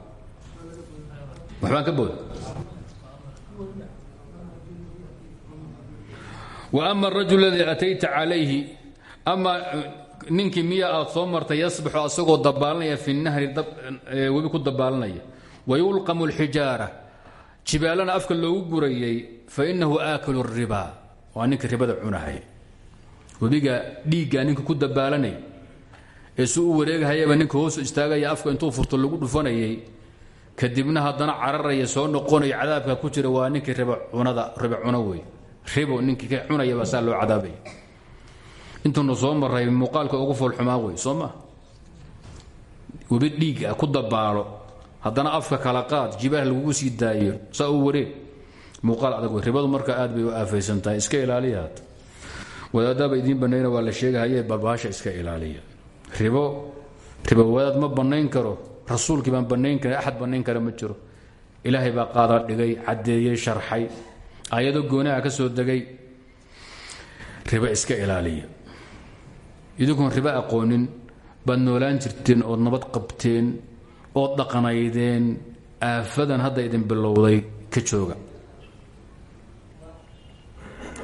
waxbaan ka booda wa ama arajul ladii atayta calayhi ama ninkii miya aad soo martay yasbaxu asagoo dabaalanaya fi nahri webi ku dabaalanaya wayulqamu اlxijaara jibaalana afka loogu gurayay fainahu aakil الriba waa ninka ribada cunahay webiga dhiiggaa ninka ku dabaalanay ee su u ninka hoosu istaagaya afka intuu furto lagu dhufanayay kadibna haddana cararaya soo noqonayo cadaabka ku jira waa ninkii riba cunada riba cuno wey ribo ninkii ka cunaya baa saa loo cadaabaya intuuna soo maray muuqaalka ugu foolxumaa wey soo ma? Ku dabaalo haddana afka kala qaad jibaah lagugu sii daayo saa wareeg. Muuqaal adag wey ribadu marka aad bay u aafaysan tahay iska ilaaliya hadda wadaadaaba idiin banayna waa la sheegahaye balbaasha iska ilaaliya. Ribo ribo wadaad ma bannayn karo rasuulkii baan bannayn karin axad bannayn kara ma jiro. Ilaahay baa qaada dhigay caddeeyey sharxay ayado goonaha ka soo degay. Ribo iska ilaaliya. Idinkuon ribo aqoonin baad noolaan jirteen ood nabad qabteen ood dhaqanaydeen aafadan hadda idin bilowday ka jooga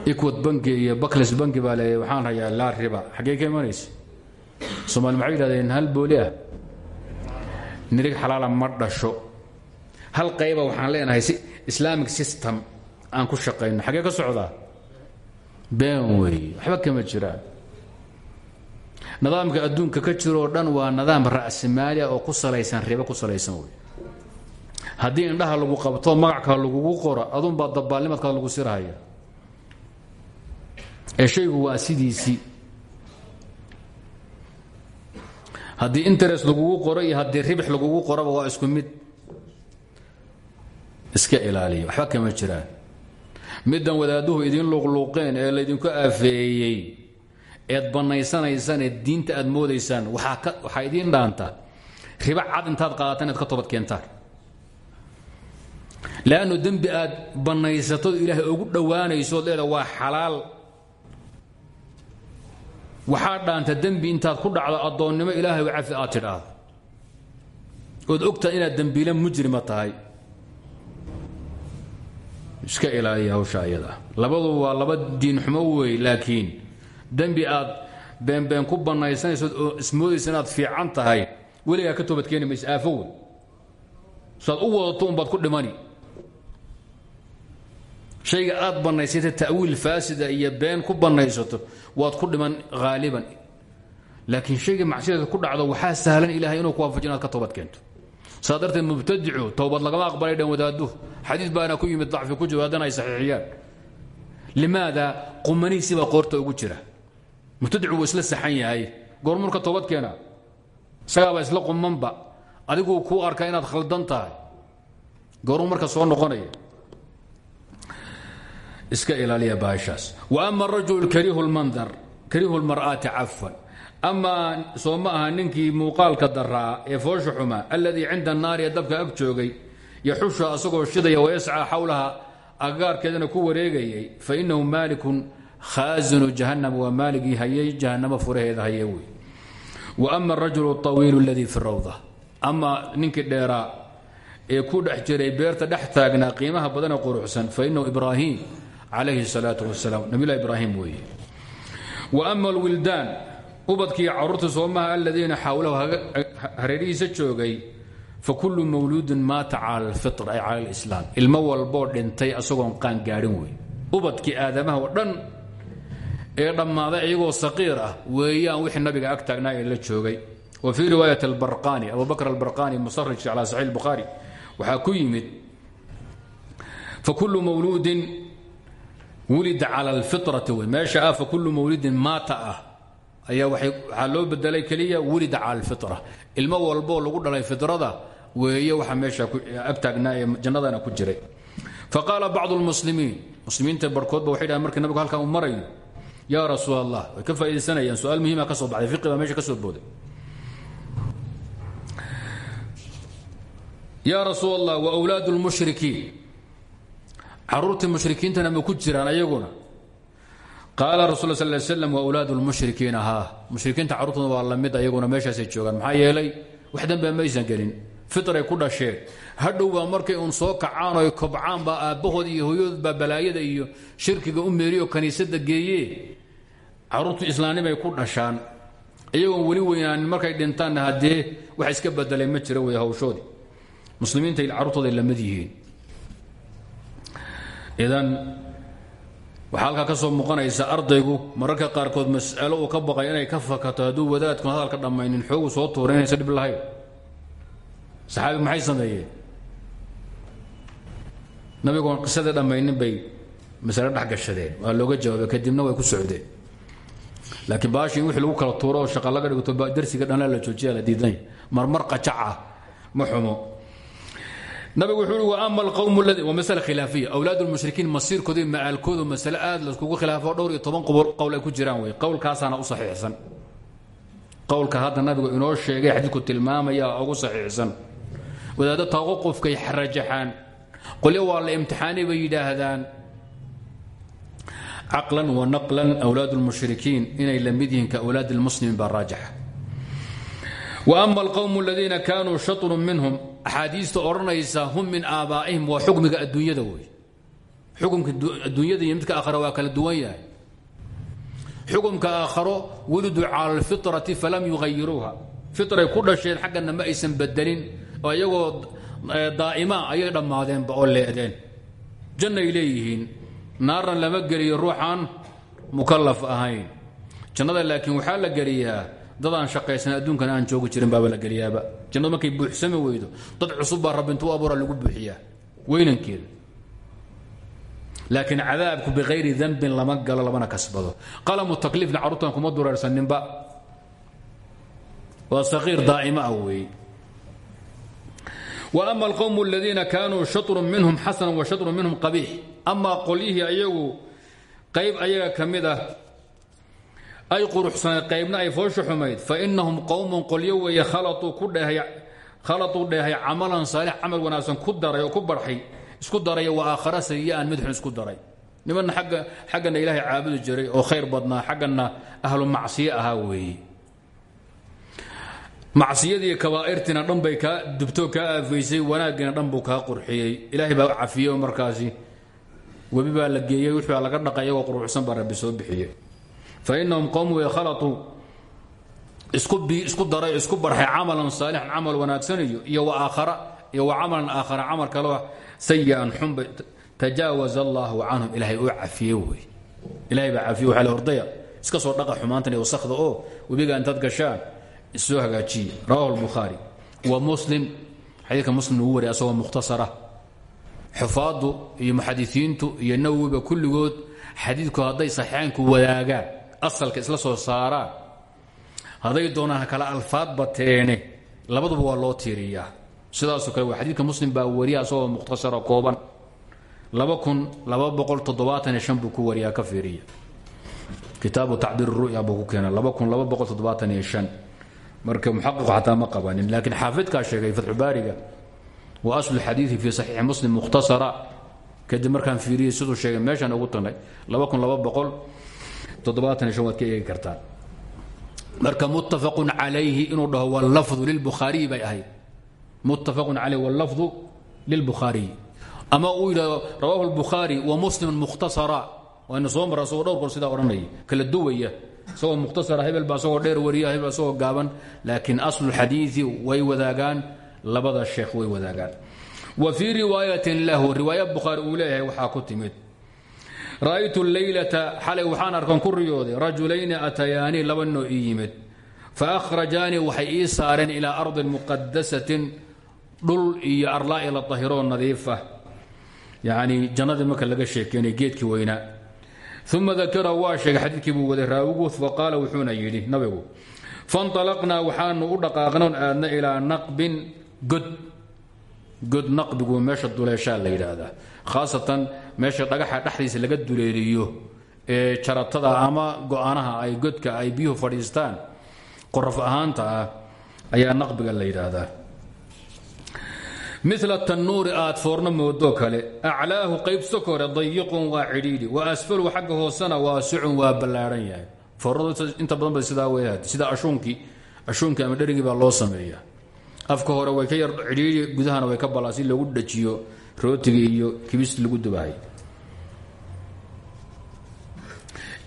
ikwad banki iyo bakles banki baa leeya waxaan rayaa laa riba xaggee ka imanaysa soomaali maxay yidhahdeen hal booli ah? Nirig xalaala ma dhasho. Hal qayba waxaan leenahay islamic system aan ku shaqayno. Xaggee ka socdaa? Been weeye waxba kama jiraan nidaamka adduunka ka jiroo dhan waa nidaam ra'simaaliya oo ku salaysan ribo ku salaysan wey. Haddii indhaha lagu qabto magacka lagugu qoro adunbaa dabaalnimadkaa lagu sirahaya ee shaygu waa sidiisii haddii interest lagugu qoro iyo haddii ribix lagugu qoraba waa isku mid. Iska ilaaliya waxba kama jiraan. Middan wadaaduhu idiin luuqluuqeen ee laydinku aafeeyey eed bannaysanaysaan ee diinta aad moodaysaan waxaa idiin dhaanta. Riba cad intaad qaadataan ka toobad keentaan. Leannu dembi aad bannaysatod ilaahay ugu dhowaanaysood leeda waa xalaal waxaa dhaanta dembi intaad ku dhacdo addoonnimo ilaahay cafi aad tidhaahdo. Ood ogtahay inaad dembiile mujrima tahay. Iska ilaaliya hawsha ayada. Labadu waa laba diin xumo wey laakiin dembi aad beenbeen ku bannaysanaysood oo ismoodaysa inaad fiican tahay weligaa ka toobad keeni maysa aafo wey. Saad u wadato unbaad ku dhimani shayga aad bannaysata ta'wiil faasida iyo been ku bannaysato waad ku dhiman haaliban laakiin shayga macsiyadeed ku dhacdo waxaa sahlan ilahay inuu ku waafaji inaad ka toobad keento. Saa darteed mubtadicu lagama aqbalay dhan wadaaduhu. Xadiis baana ku yimid dacfi ku jiro ay saxiixiyaan. Limaada qumanihiisii baa qoorta ugu jira. Mubtadicu isla saxan yahay. Goormurka toobad keena. Isagaabaa isla qumanba adiguu kuu arkaa inaad khaldan tahay. Goormu marka soo noqonaya iska ilaaliya baashaas. Wa ama arajulu karihu lmandar karihu lmar'aati cafwan. Amaa soo ma aha ninkii muuqaalka daraa ee foosha xuma alladii cinda annaari ee dabka ag joogay asagoo shidaya wayascaa xawlaha agagaarkeedana ku wareegayay fa inahu maalikun khaasinu jahannam waa maaligii hayay jahannamo furaheeda haye wey. Wa ama arajulu awiilu aladii fi rawda ama ninkii dheeraa ee ku dhex jiray beerta dhex taagnaa qiimaha badanee quruxsan fa inahu ibraahim calayhi salaau wasalaam. Nabiylah ibraahim weeye. Wa ama alwildaan ubadkii carruurta soomaha aladiina xawlahu hareerihiisa joogay fa kullu mawluudin maata cala alfitr ay cala alislaam. Ilmo walboo dhintay asagoon qaan gaadhin wey ubadkii aadamaha oo dhan ee dhammaaday iyagoo saqiir ah weeyaan wixii nabiga ag ee la joogay. Wa fii riwaayat albarqani abu bakr albarqani musarij cala saxiix albukhaari waxaa ku yimid fa kullu mawluudin wulida cala alfitrati wey meesha ah fa kullu mawlidin maata ah. Ayaa waxaa loo bedelay keliya wulida cala alfitra. Ilmo walboo lagu dhalay fitrada weeye waxa meesha ag taagnaa ee jannadana ku jiray. Faqaala bacdu lmuslimiin muslimiinta barhkoodba waxay dhahan markii nabigu halkan uu marayo yaa rasuul allah way ka faaidaysanayaan su'aal muhiima ka soo baxday fiqi baa meesha ka soo booday. Yaa rasuul allah wa wlaadu lmushrikiin caruurtii mushrikiintana ma ku jiraan ayaguna. Qaala rasul sal l slam wa wlaadu lmushrikiina haa mushrikiinta carruurtooda waa la mid ayaguna meeshaasay joogaan. Maxaa yeelay wax dambea maysan gelin. Fitray ku dhasheen. Hadhowbaa markay uun soo kacaan oy kobcaan baa aabbahood iyo hooyadood baa balaayada iyo shirkiga u meeriyo kaniisada geeye. Carruurtu islaamnimay ku dhashaan. Iyagoon weli weynaanin markay dhintaanna haddee wax iska bedelay ma jira wey hawshoodii idan waxaa halkaa ka soo muuqanaysa ardaygu mararka qaarkood mas'alo uu ka baqay inay ka fakato hadduu wadaadkun hadalka dhammaynin xoogu soo tuura inaysa dhib lahayn. Saxaabi maxay sameeyeen? Nabigoon qisadii dhammaynin bay masale dhex gashadeen. Waa looga jawaabay kadibna way ku socdeen. Laakiin baashii in lagu kala tuuro oo shaqa laga dhigto darsiga dhanaa la joojiya la diidanya marmar qajaca ma xumo nabigu wuxuu uhi waama waa masale khilaafiya. Awlaad lmushrikiin masiirkooda iyo ma'aalkoodu masale aad laiskugu khilaafo dhowr iyo toban qowl ay ku jiraan wey qowlkaasaana u saxiixsan. Qowlka hadda nabigu inoo sheegay xadiidku tilmaamaya ugu saxiixsan. Wadaaddo taqoqofkay rajaxaan qolyo waa la imtixaanay bay yidhaahdaan. Caqlan wa naqlan awlaad lmushrikiin inay la mid yihiin ka awlaad lmuslimiin baa raajixa ama alqowm ladiina kaanuu sharun minhum axaadiista odhanaysa hum min aabaaihim waa xukmiga adduunyada wey xukumka adduunyada iyo midka akhre waa kala duwan yahay. Xukumka aakharo wulidu cala alfitrati falam yuayiruuha firay ku dhasheen xaggana ma aysan bedelin oo iyagoo daa'ima ayay dhammaadeenba oo leedeen. Jannay leeyihiin naarna lama geliyo ruuxaan mukallaf ahayn. Jannada laakiin waxaa la geliyaa dad aan shaqaysan adduunkan aan joogi jirin baaba la geliyaaba. Jannadu markay buuxsami weydo dad cusub baa rabbi intuu abuura lagu buuxiyaa. Weynankeeda laakiin cadaabku bikayri dambin lama galo lamana kasbado. Qalamu takliifna carruurtan kuma dureersaninba waa saqiir daa'ima ah weeye wama alqowm aladiina kaanuu sharu minhum xasana wa sharu minhum qabiix. Amaa qolyihii ayagu qayb ayaga ka mid ah ay quruxsanayd qaybna ay foosha xumayd. Fainahum qowmun qolyo weeye khalatuu dheehay camalan saalix camal wanaagsan ku daray oo ku barxay. Isku daray wa aakhara sayi'an mid xun isku daray. Nimanna agga xaggana ilaahay caabudi jiray oo khayr badnaa xaggana ahlu macsiye ahaa weeye. Macsiyadii kabaa'irtiina dhan bay kaa dubtoo kaa aafaysay wanaaggiina dhan buu kaa qurxiyey. Baa cafiyey oo markaasi webi baa la geeyey laga dhaqay iyagoo quruxsan baa rabbi soo bixiyey fainahum qowm wey khalatuu isku daray isku barxay camalan saalixan camal wanaagsaniyo iyo wa camalan aakhara camal kaloo sayi'an xunba tajaawaza allahu canhum ilaahay uu cafiye wey ilahay baa cafiye waxaa la hordaya iska soo dhaqa xumaantan iyo wasakda oo webiga intaad gashaan issoo hagaajiye rawahu lbukhaari wa muslim xadiidka muslim lagu wariya asagoo mukhtasara xufaaddu iyo muxadisiintu iyo nawowiba kulligood xadiidku hadday saxiixaanku wadaagaan asalka isla soo saaraan hadday doonaan kala alfaad bateene labaduba waa loo tiiriyaa. Sidaasoo kale waa xadiidka muslim baa wariya asagoo mukhtasara kooban. Buu ku wariyaa ka fiiriya. Kitaabu tacbiir ru'ya buu ku keena marka muxaqiqu xataa ma qabanin. Laakiin xaafidkaa sheegay fatxu baariga wa aslu xadiidi fi saxiixi muslim mukhtasara. Kadib markaan fiiriyey siduu sheegay meeshaan ugu tagnay waad ka eegi kartaan marka muttafaqun calayhi inuu dhaho wallafdu lilbukhaariyi bay ahayd. Muttafaqun calayhi wallafdu lilbukhaariyi ama uu yidhahdo rawaahu lbukhaari wa muslimun mukhtasara. Wayna soo mara asagoo dhowr goor sidaa odhanaya kala duwaya isagoo mukhtasara hebel baa isagoo dheer wariya hebel isagoo gaaban. Laakiin asluxadiidi way wadaagaan labada sheekh way wadaagaan. Wa fii riwaayatin lahu riwaaya bukhaari uu leeyahay waxaa ku timid ra'aytu leylata xalay waxaan arkan ku riyooday rajulayni atayaani laba noo ii yimid. Fa akhrajaanii waxay ii saareen ilaa ardin muqadasatin dhul iyo arlaa'i la tahiroo nadiifa yacni jannadii marka laga sheekeynay geedkii weynaa uma dakara waa sheegay xadiidkii buu waday raawigu faqaala wuxuuna yidhi nabigu fanطalaqnaa waxaanu u dhaqaaqnoon aadna ilaa naqbin god. God naqbigu meesha duleeshaa la khaasatan meesha dhagaxa dhexdiisa laga duleeliyo ee jaratada ama go'aanaha ay godka ay biyuhu fadhiistaan qoraf ahaanta ah ayaa naqbiga la yidhaahdaa. Mila tanuuri aad foorno moodoo kale aclaahu qayb sokore dayiqun waa cidhiidhi wa asfalu xagga hoosena waasicun waa ballaadhan yahay. Foornadu inta badan ba sidaa weyaad sida ashuunkii ashuunkii ama dherigii baa loo sameeyaa. Afka hore way ka yar cidhiidhi gudahana way ka balaa si loogu dhajiyo rootiga iyo kibist lagu dubahay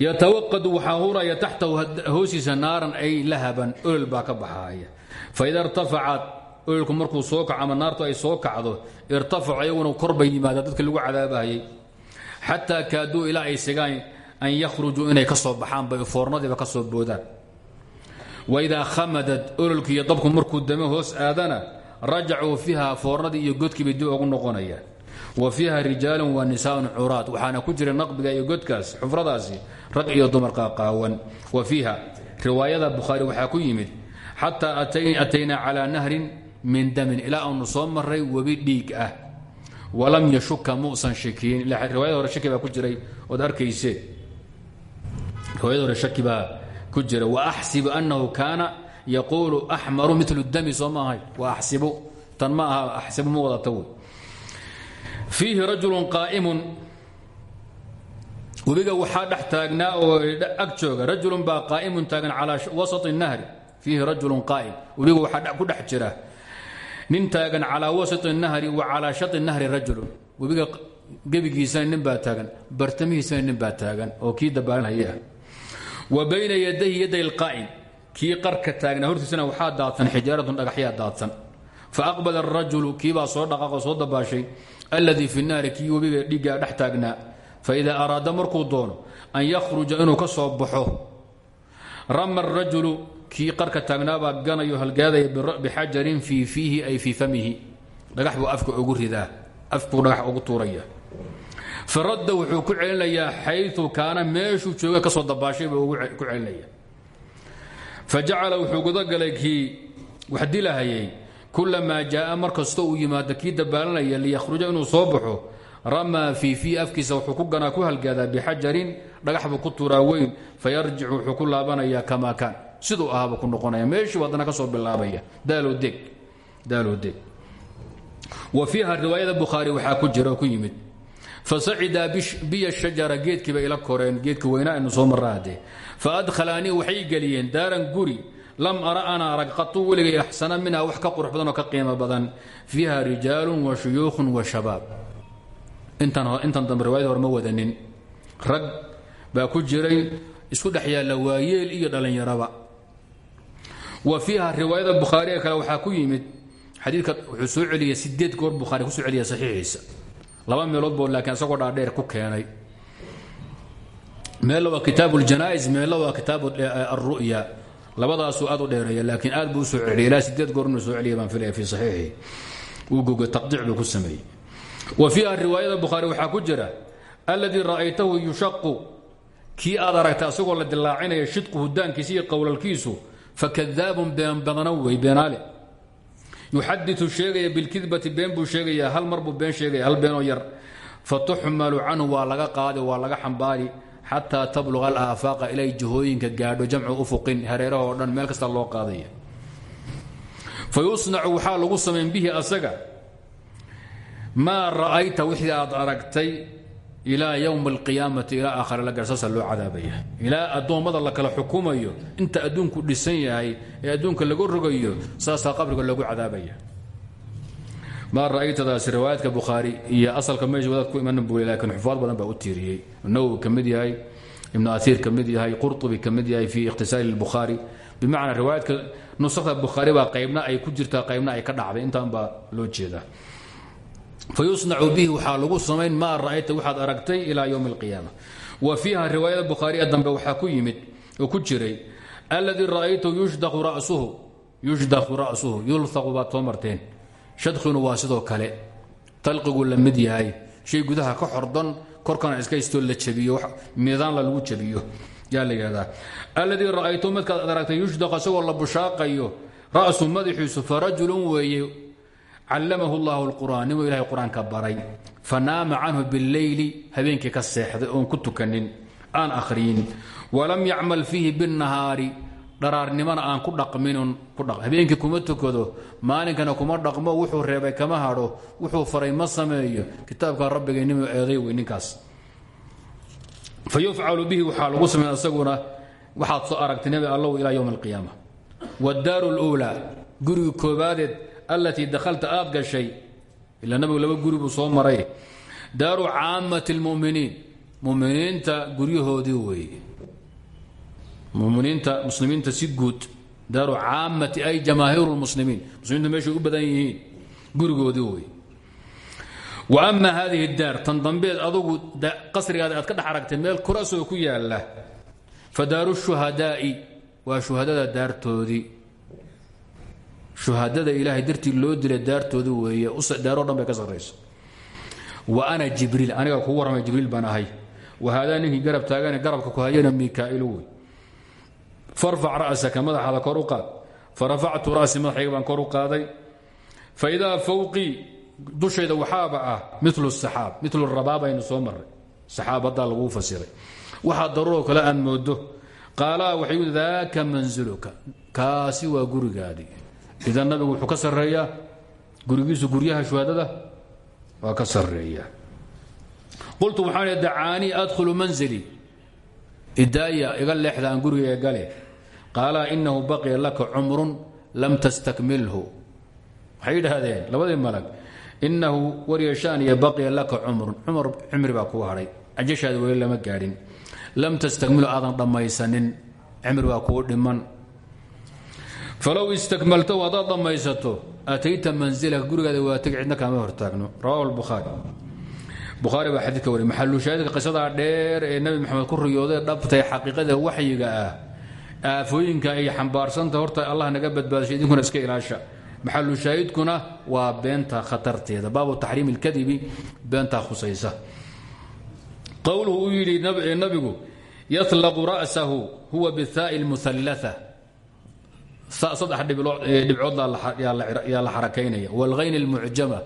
yatawaqadu waxaa huraya taxtahu hoostiisa naaran ay lahaban olol baa ka baxaaya. Faida irtafacat ololku markuu soo kaco ama naartu ay soo kacdo irtafacu ayaguna kor bay yimaadaan dadka lagu cadaabahayay xataa kaaduu ilaa ay sigaan an yakhrujuu inay ka soo baxaan bay foornadiiba ka soo boodaan. Waidaa khamadad ololkiiyo dabku markuu dame hoos aadana rajacuu fiiha foornadii iyo godkiibay dib ugu noqonayaan. Wa fiiha rijaalun wa nisaaun curaad ku jira iyo rag iyo dumar qaaqaawan wa fiiha riwaayada bukhaari waxaa ku yimid xataa ataynaa calaa nahrin min damin ilaa aanu soo maray webi dhiig ah. Walam yashuka muusan shakiyin. Riwaayada hore shaki baa ku jiray ood arkayseen riwaayada hore shaki baa ku jira waaxsibu annahu kaana yaquulu axmaru milu dami soo maahay waaxsibu tan ma aha axsibu ma wadata wey. Fiihi rajulu qaa'imun webiga waxaa dhex taagnaa oo ag jooga rajulun baa qaa'imun taagan calaa wasat nahri fiihi rajulun qaa'im. Webiga waxaa ku dhex jira nin taagan calaa wasati nahri wa calaa shati nahri rajulun. Webiga gebigiisana nin baa taagan bartamihiisana nin baa taagan oo kii dabaalanhayaa wa bayna yadahi yaday alqaa'im kii qarka taagnaa hortiisana waxaa daadsan xijaaratun dhagaxyaa daadsan. Fa aqbala arajulu kiibaa soo dhaqaaqo soo dabaashay alladii fi nahri kii webiga dhiiggaa dhex taagnaa faida araada markuu doono an yakhruja inuu ka soo baxo rama الrajulu kii qarka taagnaabaa ganayo halgaadaya bixajarin fii fiihi ay fii famihi dhagax buu afka ugu ridaa afkuu dhagax ugu tuuraya faradda wuxuu ku celinayaa xayu kaana meeshuu jooga ka soo dabaashay buu ku celinaya fajacala wuxuu gudagalay kii wax dilahayay kulamaa jaaa mar kastoo uu yimaado kii dabaalanaya liyakhruja inuu soo baxo ramaa fii fii afkiisa wuxuu ku ganaa ku halgaadaa dhagax buu ku tuuraa weyn fayarjicu wuxuu ku laabanayaa kamaa kaan. Siduu ahaaba ku noqonaya. Meeshuu haddana ka soo bilaabaya. Daaloo deg daaloo deg. Wa fiiha riwaayada bukhaari waxaa ku jira ku yimid fasacidaa biya shajara geedkiiba ila koreen geedka weynaa inu soo marraade fa adkhalaanii waxay geliyeen daaran guri lam ara ana arag qatu weligay axsana minha wax ka qurux badan oo ka qiimo badan. Fiiha rijaalun wa shabaab intan dambe riwaayada hore ma wadanin. Rag baa ku jiray isku dhex yaalla waayeel iyo dhallinyaraba. Wa fiiha riwaayada bukhaariga kale waxaa ku yimid xadiidka wuxuu soo celiyay sideed goor bukhaari ku soo celiya saxiixiisa. Laba meelood boo laakiin isagoo dhaadheer ku keenay. Meella waa kitaabu ljanaa-is meella waa kitaabu alru'ya labadaasuu aad u dheereeya laakiin aad buu u soo celiyay. Ilaa sideed goor soo celiya baan filaya fi saxiixihi uu gogo taqdiic ku sameeyey wa fiiha riwaayada bukhaari waxaa ku jira alladii ra'aytahu yushaqu. Kii aad aragtay asagoo la dilaacinaya shidqu hudaankiisa iyo qowlalkiisu fakadaabun been badana wey beenaale. Yuxadiu sheegaya bilkidbati been buu sheegaya hal mar buu been sheegaya hal beenoo yar. Fatuxmalu canhu waa laga qaadi waa laga xambaari xataa tabluqa alaafaaqa ilay jihooyinka gaadho jamcu ufuqin hareeraha oo dhan meel kasta loo qaadaya. Fa yusnacu waxaa maa ra'ayta wixii aad aragtay ilaa ywm اlqiyaamati ilaa aakhare la gaar saasa loo cadaabaya ilaa addoommada la kala xukumayo inta adduunku dhisan yahay ee adduunka lagu rogayo saasaa qabriga loogu cadaabaya maa ra'aytadaasi riwaayaadka bukhaari iyo asalka meesha wadaad ku imanan buu lakin xufaad badan baa u tiiriyey nawowi ka mid yahay ibnu asiir ka mid yahay qurطubi ka mid yahay fii ikhtisaari اlbukhaari bimacnaa riwaayaadka nusakda bukhaari baa qaybna ay ku jirtaa qaybna ay ka dhacday intaan baa loo jeedaa fayusnacu bihi waxaa lagu samayn maa ra'ayta waxaad aragtay ilaa ywm اlqiyaama wa fiiha riwaayada bukhaariya dambe waxaa ku yimid oo ku jiray alladii ra'aytahu yushdaqu ra'suhu yulhaqu baad soo marteen. Shadkhinu waa sidoo kale talqigu la yahay. Shay gudaha ka xordon korkana iska istoo la jabiyo miidaanla lagu jabiyo. Yaa la yidhahdaa alladii ra'aytahu midkaad aragtay yushdaqu isagoo la bushaaqayo ra'su madaxiisu farajulun calamahu llahu lqur'aan ninuu ilahay qur'aanka baray. Fa naama canhu bileyli habeenkii ka seexday oon ku tukanin aan akhriyin. Walam yacmal fiihi binnahaari dharaarnimona aan ku dhaqmin habeenkii kuma tukado maalinkana kuma dhaqmo wuxuu reebay kama hadho wuxuu faray ma sameeyo kitaabka rabbigaynimu eeday wey ninkaas. Bihi waxaa lagu sameeya isaguna waxaad soo aragtay nabi allow ilaa yowmi alqiyaama. Wadaaru luulaa guriga koobaaded alatii dakhalta aad gashay ilaa nabigu laba guri buu soo maray. Daaru caamati اlmuminiin muminiinta guryahoodii weeye. Muminiinta muslimiinta si guud. Daaru caamati ay jamaahiiru lmuslimiin muslimiintu meeshay u badan yihiin gurigoodii wey wa ama haadihi daar tan dambeed adugu qasrigaada aad ka dhex aragtay meel kurasoo ku yaalla fa daaru waa shuhadada daartoodii shuhadada ilaahay dartii loo dila daartooda weeye daaroo dhan bay ka sarrayso wa ana jibriil aniga kuu warramay jibriil baan ahay. Wa haadaa ninkii garab taagane garabka ku hayana miikaa'ilu wey farfac ra'saka madaxaada kor u qaad. Farafactu ra'si madaxayga baan kor u qaaday. Fa idaa fawqii dushayda waxaaba ah milu saxaab milu rabaab aynu soo maray saxaab haddaa laguu fasiray. Waxaa daruuroo kale aad moodo qaalaa waxay daaka manziluka. Kaasi waa gurigaadii idan nabigu wuxuu ka sarreeyaa gurigiisu guryaha shuhadada waa ka sarreeya. Qultu waxaan dacaanii adkhulu manzilii idaaya iga leexda aan gale. Qaala inahu baqiya laka cumrun lam tastakmilhu. Waxay yidhaahdeen labadii malag inahu waryashaan iyo baqiya laka cumrun. Cumar cimri baa kuu hadhay ajashaada weli lama gaadhin. Lam tastakmilu aadan dhammaysanin. Cimri baa kuu dhiman falow istakmaltahu haddaad dhammaysato atayta mansilaka gurigaada waa tegi cidna kaama hortaagno. Rawahu lbukhaari bukhaari baa xadiidka wariy maxalushaahidka qisadaa dheer ee nebi maxamed ku riyooday dhabtay xaqiiqada waxyiga ah. Aafooyinka ay xambaarsanta horta allah naga badbaadashay idinkuna iska ilaasha. Maxalushaahidkuna waa beenta khatarteeda. Baabu taxriim اlkadibi beentaa khusaysa. Qowluhu uu yidhi nabigu yatlaqu ra'sahu huwa bihaai اlmuhalaa saddex dhibcood yaa la xarakaynaya. Wاlhayn اlmucjama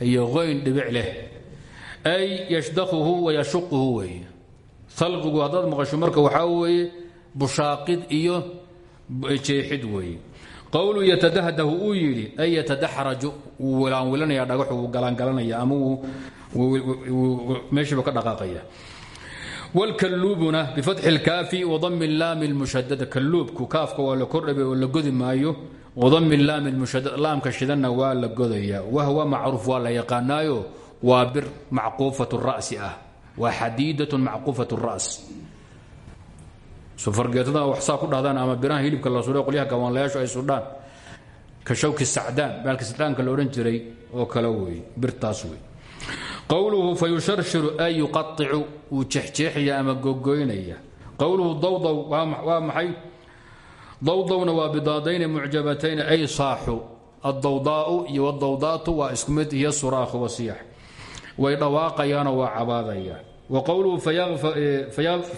iyo qoyn dhibic leh. Ay yashdakuhu wayashuquhu weeye halqigu haddaad maqasho marka waxaa weeye bushaaqid iyo jeexid weeye qowlu yatadahdahu uu yidhi ay yatadaxraju wuu wilaanwilanaya dhagaxu wuu galaangalanaya ama meeshiibu ka dhaqaaqaya wlkaluubuna bifatxi اlkaafi wadami laami اlmushadada kaluubku kaafka waa la kordhabe oo la godi maayo wadami laami mushadad laamka shidanna waa la godaya wahwa macruuf waa la yaqaanaayo waa bir macquufat ra'si ah waa xadiidat macquufat ras sufargeetada waxsaa ku dhahdaan ama biraha hilibka la sudhay qolyaha gawaanlayaashu ay sudhaan ka shawki sacdaan baalka sacdaanka la odhan jiray oo kale wey birtaas wey qowluhu fayusharshiru ay yuqaicu wuu jexjeexaya ama gogoynaya qowluhu dawdaw waa maxay? dawdawna waa bidaadayni mucjabatayni ay saaxu. addawdaau iyo wadawdaatu waa isku mid iyo suraakhu wasiyax way dhawaaqayaanoo waa cabaadayaan wa qowluhu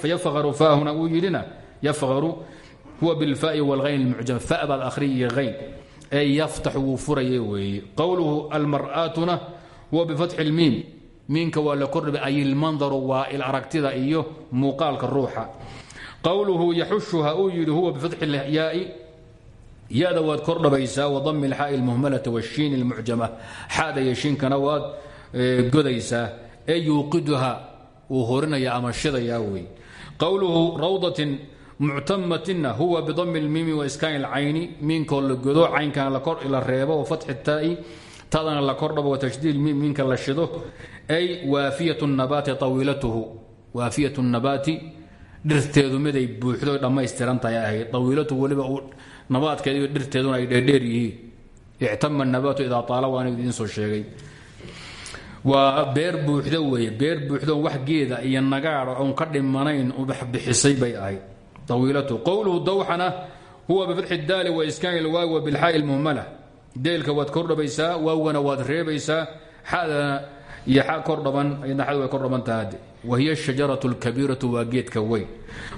fayafqaru faahuna uu yidhina yafqaru huwa bilfaai wlhayn lmucjama fa baad akhriyiyo hayn ee yaftaxu wuu furaya weeye qowluhu almar'aatuna huwa bifatxi lmiim miinka waa la kordhibay ay ilmandaru waa il aragtida iyo muuqaalka ruuxa. Qowluhu yaxushuha uu yidhi huwa bifatxi lyaai ya-da waad kordhabaysaa wadami lxaai lmuhmalata washiin lmucjama xaada iyo shiinkana waad godaysaa. Ee yuuqiduha wuu horinaya ama shidayaa wey qowluhu rawdatin muctamatina huwa bidami lmiimi waiskaan lcayni miinkoo la godo caynkana la reebo wafatxi taai tadana la kordhabo watashdiid miim miinka la shido ay waafiyat nabaati awiilatuhu waafiyat nabaati dhirteedu miday buuxdo dhammaystiran tahay ahayd awiilatuhu weliba nabaadkeeda iyo dhirteeduna ay dheerdheer yihiin. Ictama nabaatu idaa taala waan idiin soo sheegay. Waa beer buuxdo weeye beer buuxdo wax geeda iyo nagaada oon ka dhimanayn bixisay bay ahayd awiilatuhu qowluhu dawxana huwa bifatxi daali wa iskaani lwaawi wa bilxaai lmuhmala deelka waad kordhabaysaa waawgana waad reebaysaa xadana iyo xa kordhaban naxadu way kordhaban tahade wahiy shajaratu lkabiiratu waa geedka weyn.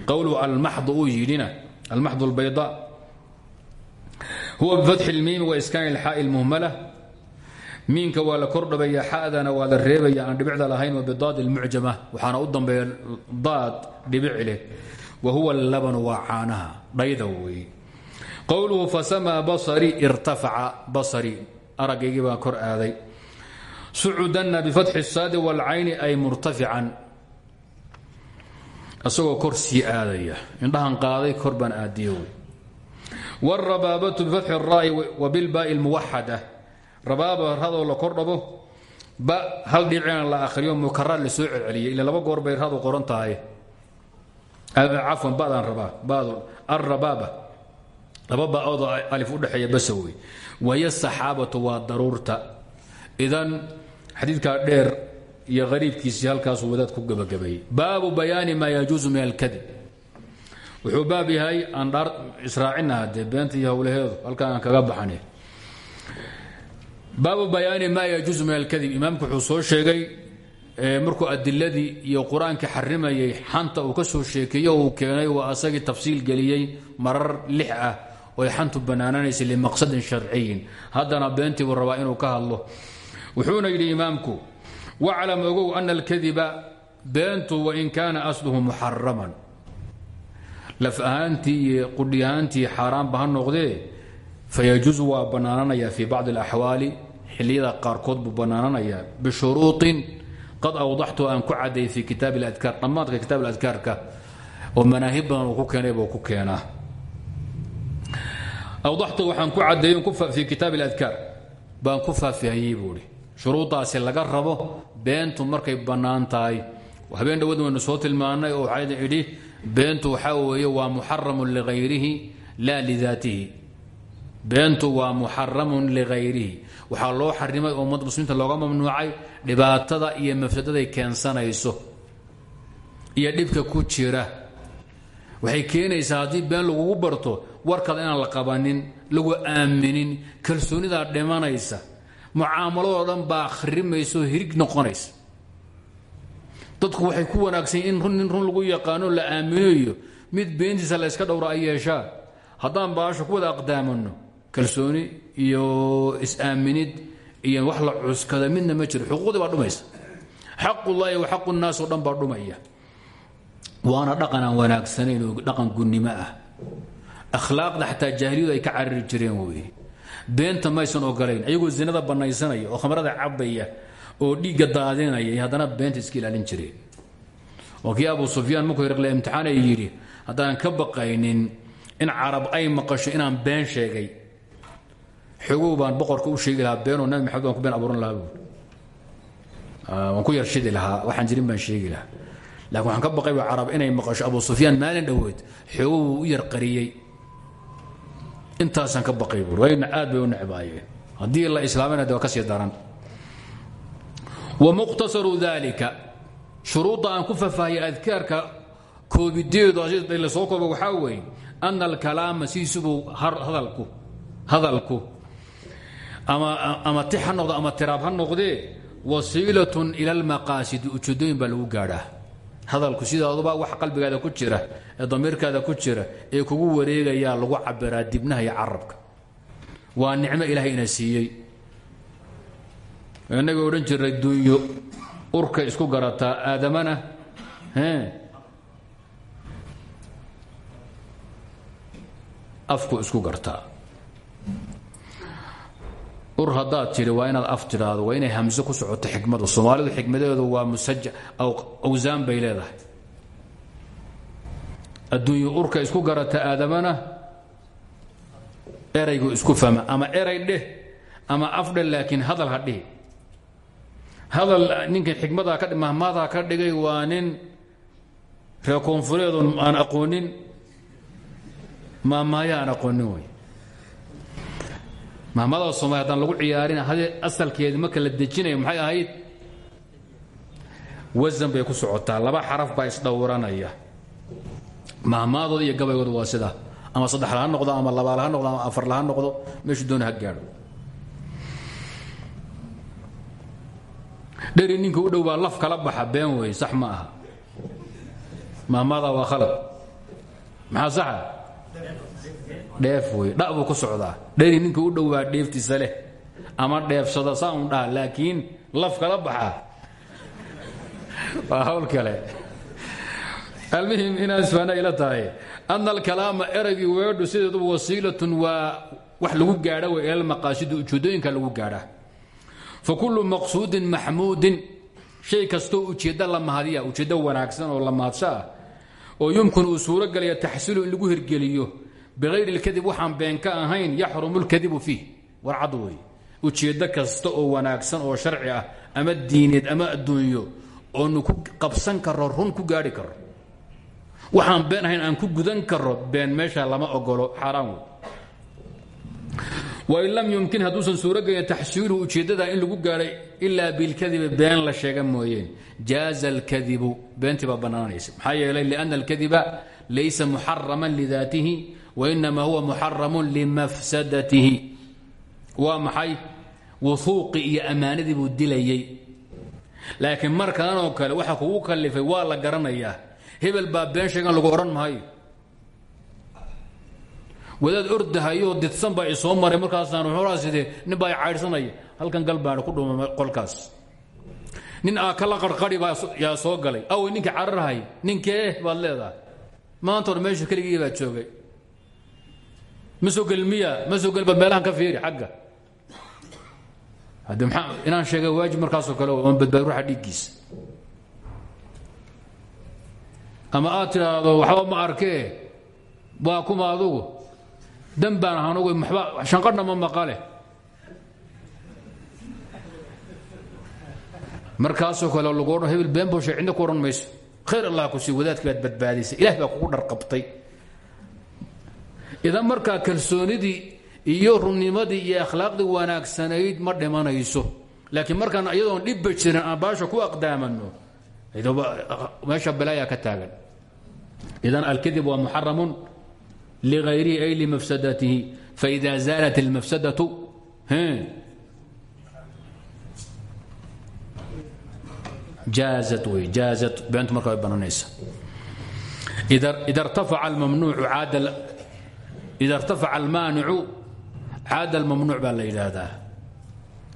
Qowluhu almaxdu uu yidhina almaxdu lbayda huwa bifatxi lmiimi wa iskaani lxaai lmuhmala miinka waa la kordhabaya xadana waa reebaya aan dhibicda lahayn wabidaad lmucjama waxaana u dambeeya daad dhibic wa huwa labanu waa caanaha dhayda qowluhu fasamaa basarii irtafaca basarii aragaygii baa kor aaday. Sucudanna bifatxi saadi waalcayni ay murtafican. Isagoo kor aadaya. Indhahan qaaday kor baan aadiye wey. Wاrabaabatu bifatxi اraa'i wa bilbaai lmuwaxada rabaaba radoo la kor ba hal dhicina la akhriyo mukaraad la soo celceliyay. Ila laba goor bay radu qoran tahay. Cafwan badaan rabaa bad arabaaba laba baoodoo alif udhexeeya basa wey wahiy saxaabatu waa daruurta. Idan xadiidkaa dheer iyo hariibkiisii halkaasuu wadaad ku gabagabeeyey baabu bayaani maa yajuusu min alkadib wuxuu baab yahay aan dhaar israacinaha dee beenta iyo howlaheedu halkaan aan kaga baxane. Baabu bayaani maa yajuusu min alkadib imaamku wuxuu soo sheegay markuu adiladii iyo qur'aankii xarimayay xanta uu ka soo sheekeeyo uu keenay waa asagii tafsiil geliyey marar lix ah oy xantu bannaananaysay limaqsadin sharciyin haddana beentii buu rabaa inuu ka hadlo wuxuuna yidhi imaamku waclam ogow ana alkadiba beentu wain kaana asluhu muxaraman laf ahaantii iyo qudhi ahaantii xaaraanba ha noqdee fayajuusu waa bannaananayaa fii bacdi alaxwaali xilliyada qaarkood buu bannaananayaa bishuruuطin qad awdaxtu aan ku caday fi kitaab اladkaar dhammaadka kitaab اladkaarka oo manaahib badan uu ku keenay buu ku keenaa awdaxtu waxaan ku cadeey fii kitaab اladkaar baan ku faafihayey buuhi shuruudaasi laga rabo beentu markay bannaan tahay habeen dhawad waynu soo tilmaanay oo waxaa idhi beentu waxaa weeye waa muxaramun ligayrihi laa lidaatihi beentu waa muxaramun ligayrihi waxaa loo xarimay oo ummadda muslimiinta looga mamnuucay dhibaatada iyo mafsadaday keensanayso iyo dhibka ku jira waxay keenaysaa haddii been lagugu barto warkaada inaan la qabanin lagu aaminin kalsoonidaa dhimanaysa mucaamaladoo dhan baa khrimaysa oo hirig noqonaysa. Dadku waxay ku wanaagsan in nin run lagu yaqaano la aaminayo mid beentiisa la yska dhowra ay yeeshaan haddaan baasho ku wada aqdaamano kalsooni iyo is-aaminid iyo wax la cuskada midna ma jiro xuquuqdii baa dhumaysa xaqullaahi wa xaqu nnaas oo dhan baa dhumaya waana dhaqan aan wanaagsanayn oo dhaqan gunnimo ah. Akhlaaqda xataa jaahiliyadu ay ka carari jireen weye. Beenta maysan ogolayn ayagoo zinada banaysanaya oo khamrada cabaya oo dhiigga daadinaya haddana beenta iska ilaalin jireen. Oo kii abu sufyaan markuu imtixaan ay yidhi haddaan ka baqaynin in carab ay maqasho inaan been sheegay. Xogow boqorka u sheegi lahaa beenoo nabi maxamed ku been abuuran lahaa buui waan ku yarshidi lahaa waxaan jirin baan sheegi lahaa laakiin waxaan ka baqay carab inay maqasho abu sufyaan maalin dhoweed xogow wuu u yarqariyey. Intaasaan ka baqay wayna aad bay u necbaayeen. Haddii la islaamayna de waa daran wa mukhtasaru dalika shuruudda aan ku faahfaahiyay adkaarka koobideedu la soo kooba waxaa weeye ana alkalaama sidiisubuu hadalku hadalku. Ama tix ha ama tiraab ha noqdee ila almaqaasidi ujeedooyin baa lagu gaadhaa hadalku sidaaduba wax qalbigaada ku jira ee damiirkaada ku jira ee kugu wareegayaa lagu cabiraa dibnaha iyo carabka waa nicmo ilaahay ina siiyey. Inaga odhan jiray dunyo urka isku garataa aadamana afku isku gartaa ur haddaad tidhi waa inaad af tidhaahdo waa inay hamse ku socoto xikmadu soomaalidu xikmadeedu waa musaja awsaan bay leedahay. Adduunyo urka isku garata aadamana eraygu isku fama ama eray dheh ama af dheh laakiin hadal ha dhihi. Hadal ninka xikmadaa ka mahmaadaa ka dhigay waa nin reer aan aqoonin. Maamaayo aan aqoonin mahmada soomaliya haddaan lagu ciyaarin asalkeedi marka la dejinayo maxay ahayd? Wasan bay ku socotaa laba xaraf baa isdhowranaya. Mahmaadooda iyo gabaygooda waa sida. Ama saddexla ha noqdo ama labaal ha noqdo ama afarla ha noqdo meeshu doona ha gaadho. Dheri ninka u dhow laf kala baxa been wey sax ma aha. Mahmada waa khalad. Maxaa saxa dheef wey dha ku socdaa. Dheri ninka u dhowaa dheeftiisa leh. Ama dheefsada saa un laakiin laf kala baxa waa hawl kale. Almuhim inaan isfaana ila tahay. Ana alkalaama eraygii weedhu sideeduba wasiilatun waa wax lagu gaadha wey ila maqaasidi ujeedooyinka lagu gaadhaa fa kullu maqsuudin maxmuudin. Shay kastoo ujeeddo la mahadiya ujeeddo wanaagsan oo la mahadsho ah oo yumkin uu suuro taxsiilu in lagu hirgeliyo biayr اlkadib waxaan been ka ahayn yaxrumu اlkadibu fiih war cad wey ujeeddo kasta oo wanaagsan oo sharci ah ama diineed ama adduunyo oonu ku qabsan karo run ku gaari karo waxaan been ahayn aan ku gudan karo been meesha lama ogolo xaaraan wey wain lam yumkin hadduusan suurogelin taxsiiluhu ujeeddada in lagu gaadhay ilaa bilkadibi been la sheega mooyeen jaaza alkadibu beentii baa bannaanaysa maxaa yeelay laysa muxaraman lidaatihi wainama huwa muxaramun limafsadatihi waa maxay? wuhuuqi iyo ammaanadii buu dilayey. laakiin markanoo kale waxa kugu kalifay waa la garanayaa. hebel baa been sheegan lagu odhan maayo wadaad ordahayoo didsan baa i soo maray. markaasaan wuxuuraa halkan galbaadha ku dhuma qolkaas. nin aa kala qarqari baa yaa soo galay. aw ninka cararhay ninkee? baad leedahay. maanta hor meesha keligii baa joogay ma miya? Ma bal meelahan ka fiiri xagga. Hadde maxaa inaan sheega waajib markaasoo kale oon badbaadi ruuxa dhiiggiisa. Ama aad tidhaahdo ma arkee waa kuma adugu. Dan baan ahaan ogo maxba shanqadhna ma maqale. Markaasoo kale lagu odhan hebel been boo sheeg cidna ku odhan allah ku sii wadaadkii baad badbaadisay. Ilaah baa kugu dharqabtay idan markaa kalsoonidii iyo runnimadii iyo akhlaaqdii wanaagsanayd ma dhimanayso. Laakiin markaan iyadoon dhibba jirin aan baasha ku aqdaamano meesha balaayaa ka taagan. Idan alkadib waa muxaramun ligayrihi ay limafsadatihi faida zaalat اlmafsadatu jaazat wey jaazat beentu marka way bananaysa ida irtafaca almamnuucu caada ida irtafaca almaanicu caada almamnuuc baa la yidhaahdaa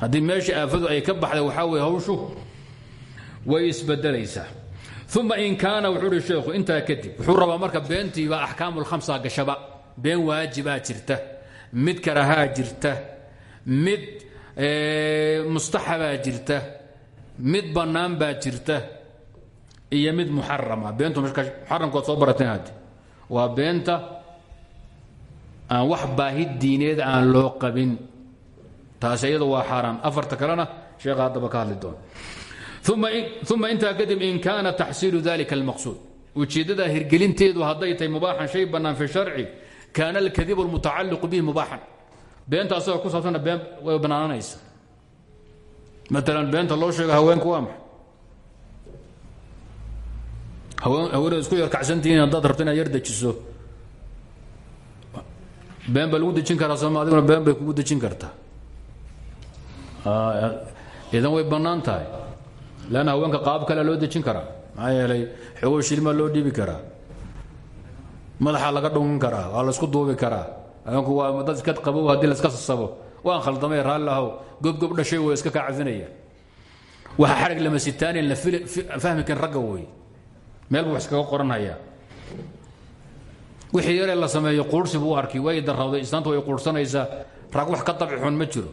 haddii meesha aafadu ay ka baxday waxaa weye hawshu way isbedelaysaa uma in kaana wuxuu uhi sheekhu intaa kadib wuxuu rabaa marka beentiiba axkaamu lkhamsa gashaba been waajibaa jirta mid karahaa jirta mid mustaxabaa jirta mid bannaan baa jirta iyo mid muxarama beentu muxaramkood soo barateen hadde waa beenta aan wax baahi diineed aan loo qabin. Taas iyada waa xaaraan afarta kalena sheekha haddaba ka hadli doona uma intaa kadib in kaana taxsiilu dalika almaqsuud. Ujeeddada hirgelinteedu hadday tahay mubaaxan shay bannaan fi sharci kaana alkadibu almutacalliqu bihi mubaaxan. Beenta asagoo ku saabsanna been way bannaananaysa maalan beenta loo sheego haweenku waa maxay? Haweeneed isku yar kacsantihiin haddaad rabto inaad yar dejiso been baa lagu dejin karaa sooma adiguna been bay kugu dejin kartaa idan way bannaan tahay leanna haweenka qaab kalea loo dejin karaa maxaa yeelay xoogo shilmaa loo dhiibi karaa madaxaa laga dhungan karaa waa laysku duubi karaa haweenku waa dad iska qabow haddii laiska sasabo waan khaldamay raalli ahow gobgob dhashay way iska kaa cafinaya waxa xarig lama sitaanian la fahmi karin ragga wey meel buu wax iskaga qoranhayaa wixii yaree la sameeyo quursi buu arkay. Way darrawday islaanta way quursanaysaa rag wax ka dabci xun ma jiro.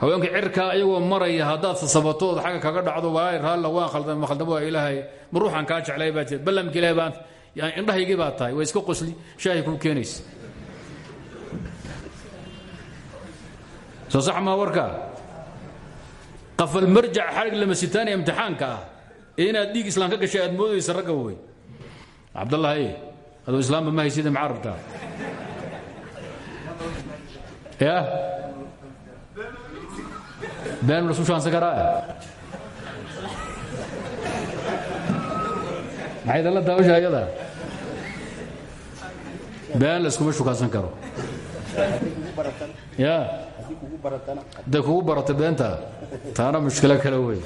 Haweenka cirkaa ayagoo maraya haddaad sasabatood xagga kaga dhacdo walaay raalla waan khaldam ma khaldam waa ilaahay. Ma ruuxan kaa jeclay baa jira. Ballamka ilaahay baan yani baa tahay. Way iska qosli shaahi kuu keenaysa soo sax maa warkaa qafal marjac xarig lama sitaani imtixaanka ah. Ee inaad gashay aad moodaysa ragga wey cabdallahi adoo islaamba ma haysida maxaa rabtaa ya been lasu shaansan karaa maxay dalla daawasha ayada been la iskuma shukaansan karo ya hadday kugu barata beenta taana mushkilo kale wey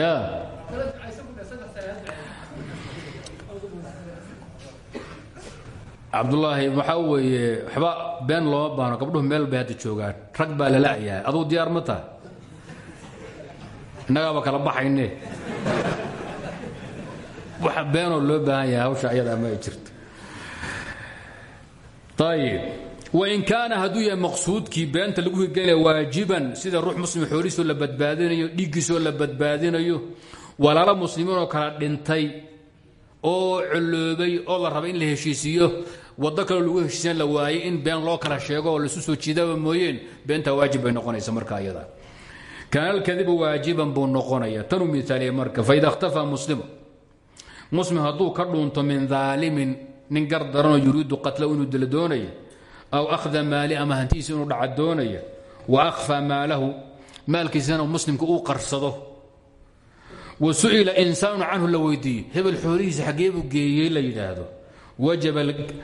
ya cabdulaahi waxaa weeye waxba been looma baano gabdhuhu meel bay hadda joogaan. Rag baa lala yahay aduu diyaar ma taha innagaaba kala baxayne. Waxa beenoo loo baahan yahay hawsha ayada ama ay jirto. Ayib wain kaana hadduu yahay maqsuudkii beenta lagu hirgelaya waajiban sida ruux muslim xoolihiisoo la badbaadinayo dhiiggiisoo la badbaadinayo walaalo muslimiinoo kala dhintay oo coloobay oo la raba in la heshiisiiyo waddo kaloo lagu heshiisiyan la waayey in been loo kala sheego oo laisu soo jiidaba mooyeen. Beentaa waajib bay noqonaysa marka ayada. Kaana alkadibu waajiban buu noqonaya. Tanuu miaaliya marka faida اhtafaa muslimu. Muslim hadduu ka dhuunto min daalimin nin gar daranoo yuriidu qatla inuu dila doonaya aw akhda maali ama hantiisa inuu dhaca doonaya wa akhfaa maalahu maalkiisana muslimka uu qarsado wa su'ila insaanu canhu la weydiiye hebel xoolihiisa xaggee buu geeyey la yidhaahdo. Wajaba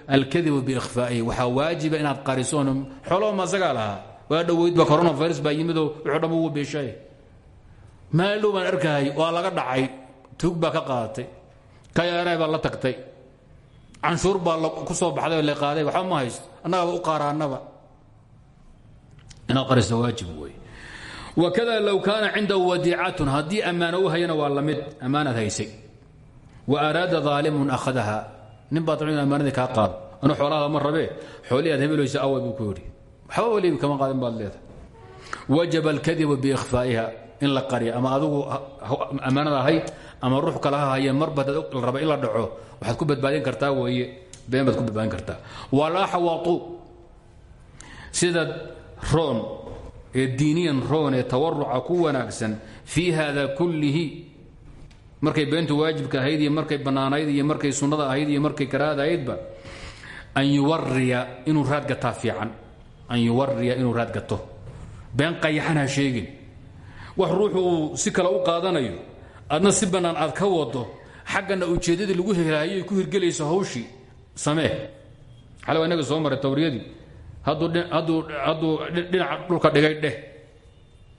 alkadibu biikhfaa'ihi. Waxaa waajiba inaad qarisoon xoolahoma asagaa lahaa. Waa dhoweyd ba coronavirus baa yimidoo wuxuu dhamma uu beeshay. Maal dhow baan arkahay waa laga dhacay. Tuug baa ka qaadatay kayaanay baa la tagtay. Canshuur baa ku soo baxday la qaaday. Waxba ma haysto. Annagaba u qaaraanaba inaad qariso waajib wey wakada low kaana cindahu wadiicatun haddii ammaano u hayana waa la mid ammaanaad haysay wa araada aalimun ahadaha nin baa dabcan ammaanadii kaa qaado anu xoolahaada ma rabee xoolihii aad hebelaysa awa buu ku yidhi waxba walibi kama qaadin baad leedahay wajaba alkadibu biikhfaa'iha in la qariya ama adigu ammaanada ahay ama ruux kale ha haye marba la raba in la dhaco waxaad ku badbaadin ee diiniyan roon ee tawaruca ku wanaagsan fii hada kullihi. Markay beentu waajibka ahayd iyo markay bannaanayd iyo markay sunnada ahayd iyo markay karaahada ahaydba an yuwariya inuu raadgataa fiican. An yuwariya inuu raadgato been qayaxan ha sheegin. Wax ruuxu uu si kale u qaadanayo adna si bannaan aad ka wado xaggana ujeeddadii lagu helaayoy ku hirgelayso hawshii samee. Xale waa inaga soo maray tawriyadii hadduu dhinaca dhulka dhigay dheh.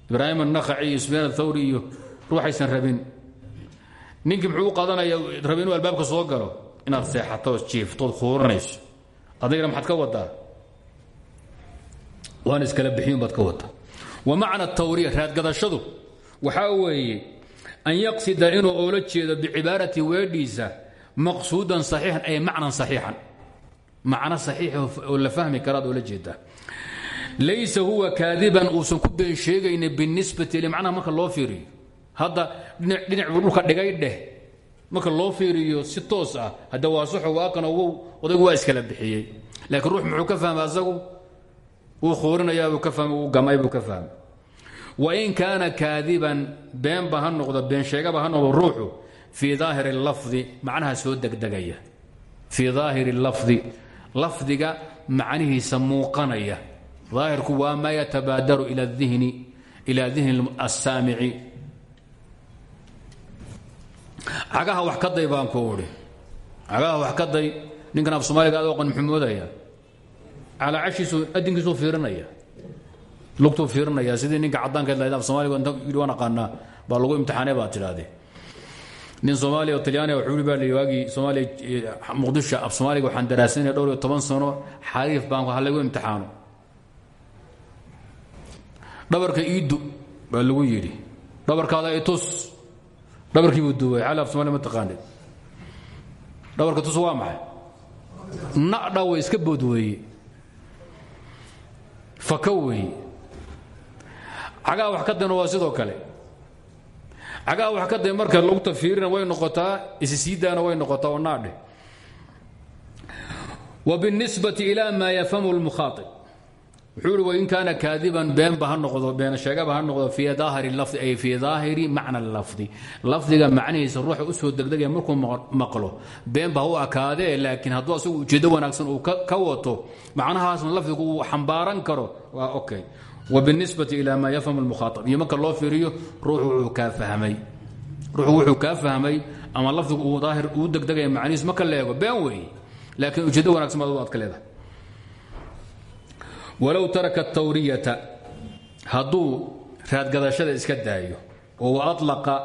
Ibraahim annakhaci iyo sufyaan athawri iyo ruuxaysan rabin. Ninkii muxuu u qaadanaya rabe inuu soo galo? Inaad seexatood jiiftood khuuranayso adigana maxaad ka wadaa? Waana iskala bixiyun baad ka wadaa. Wa macna tawriya raadgadashadu waxaa weeye an yaqsida inuu oola jeedo bicibaarati weedhiisa maqsuudan saxiixan ay macnan saxiixan macno saxiixa oo la fahmi karaad oola jeedaa laysa huwa kaadiban uusan ku been sheegaynin binisbati limacnaha marka loo fiiriyo. Hadda dhinac buu dhulka dhigay dheh. Marka loo fiiriyo si toos ah hadda waa saxo waaqana wow odaygu waa iskala bixiyey. Laakiin ruux muxuu ka fahmay asagu? Wuu khuurinayaabuu ka fahmay wuu gamay buu ka fahmay wain kaana kaadiban beenba ha noqdo been sheegaba ha noqdo ruuxu fii daahiri lafdi macnaha soo degdegaya. Fii daahiri lafdi lafdiga macnihiisa muuqanaya. Daahirku waa maa yatabaadaru ila dihni ila dihni assaamici. Cagaha wax ka day baan ku cagaha wax ka day ninkan af soomaaliga aad oqan muxuu moodaya calaa cashiisu adinkiisuu fiirinaya. Lugtuu fiirinaya. Sidii ninka caddaankeed lahayd soomaaliga inta yidhi waan baa lagu imtixaanay baad tidhaahdee nin soomaaliya oo talyaaniga yidhi baa la waagii soomaaliya muqdisho af soomaaliga waxaan daraasanaya dhowr iyo toban sano. Xariif baan ha lagu imtixaano. Dhabarka iidu baa lagu yidhi dhabarkaada itus dhabarkii buu duway xali af somalia ma taqaanid. Dhabarka tus waa maxay? Nadha way iska bood weeye. Faka weeye. Cagaha wax ka dayna waa sidoo kale cagaa wax ka day marka logta fiirina way noqotaa isisiidaana way noqotaa oo naadhe. Wbinisbati ila maa yafhamu lmukhaaib wuxuu ihi wain kaana kaadiban beenba ha noqdo been sheegaba ha noqdo fii daahiri lafdi ay fii daahiri macna lafdi. Lafdiga macnihiisa ruuxa u soo degdegaya markuu maqlo beenba ha u akaadee laakiin hadduu asagu ujeedo wanaagsan uu ka wato macnahaasna lafdigu uu wbinisbati ilaa maa yafhamu lmukhaaab iyo marka loo fiiriyo ruuxu wuxuu kaa fahmay. Ruuxu wuxuu kaa fahmay ama lafdigu uu daahir uu degdegaya macnihiis marka la eego been weey laakiin ujeeddo wanagsan baad adka leedahay. Walow taraka tawriyata hadduu raadgadashada iska daayo oo waalaqa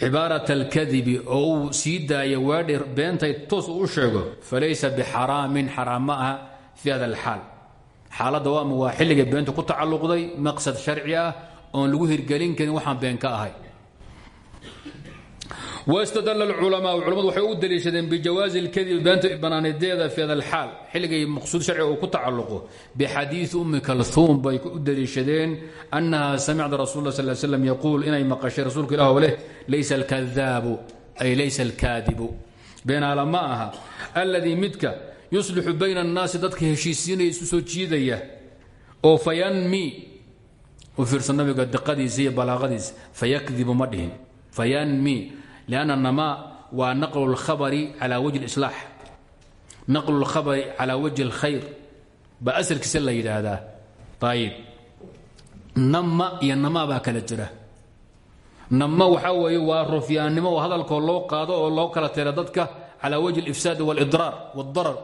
cibaarat alkadibi oo uu sii daayo waadhi beentay toos u sheego falaysa bixaraamin xaraam ma aha fi hada alxaal xaaladda waama waa xilliga beenta ku tacalluqday maqsad sharci ah oon lagu hirgelin karin waxaan been ka ahay. Wastadl culamaau culamadu waxay u daliishadeen bijawaazi lkadibi beenta banaanideeda fi hada lxaal xilligay maqsuud sharciga uu ku tacalluqo. Bixadiii ummi kalhuum bay u daliishadeen annaha samicta rasul sal slam yaquul inay maqashay rasuulka ilah oo leh laysa alkadaabu ay laysa alkaadibu. Beenaala ma aha alladii yuslixu bayna annaasi dadka heshiisiinaya isu soo jiidaya oo fayanmi u fiirsa nabiga diqadiisa iyo balaaqadiisa fayakdibu ma fayanmi lianna namaa waa naqlu lkhabari calaa wajhi lislaax naqlu lkhabari calaa wajhi alkhayr. Baa asalkiisa la yidhaahdaa. Ayib nama iyo namaa baa kala jira. Nama waxaa weeye waa rofyaannimo oo hadalkoo loo qaado oo loo kala tira dadka calaa wajhi alifsaad walidraar wاdarar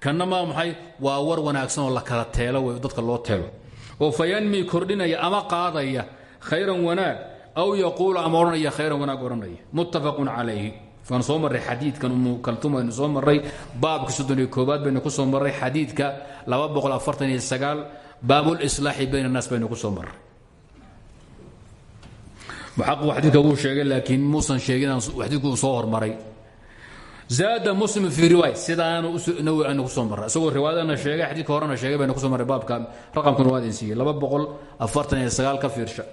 kanama maxay? Waa war wanaagsan oo la kala teelo wey dadka loo teelo. Oo fayanmi kordhinaya ama qaadaya khayran wanaag aw yaquulu ama odhanaya khayran wanaag odhanaya. Muttafaqun calayhi waan soo marray xadiidkan umu kaltum aynu soo marray. Baabka soddon iyo koobaad baynu ku soo marray xadiidka laba boqol afartan iyo sagaal. Baabulislaaxi bayna ku soo marray. Muxaqiq xadiidka sheegay laakiin muusan sheegin xadiidku uu soo hormaray zaada muslim fii riwaay sidaanu nawi aynu ku soo marray isagoo riwaayadana sheegay xadiidka horena sheegay baynu ku soo marray baabka raqamkan waa idin siiyey laba boqol afartan iyo sagaal ka fiirsha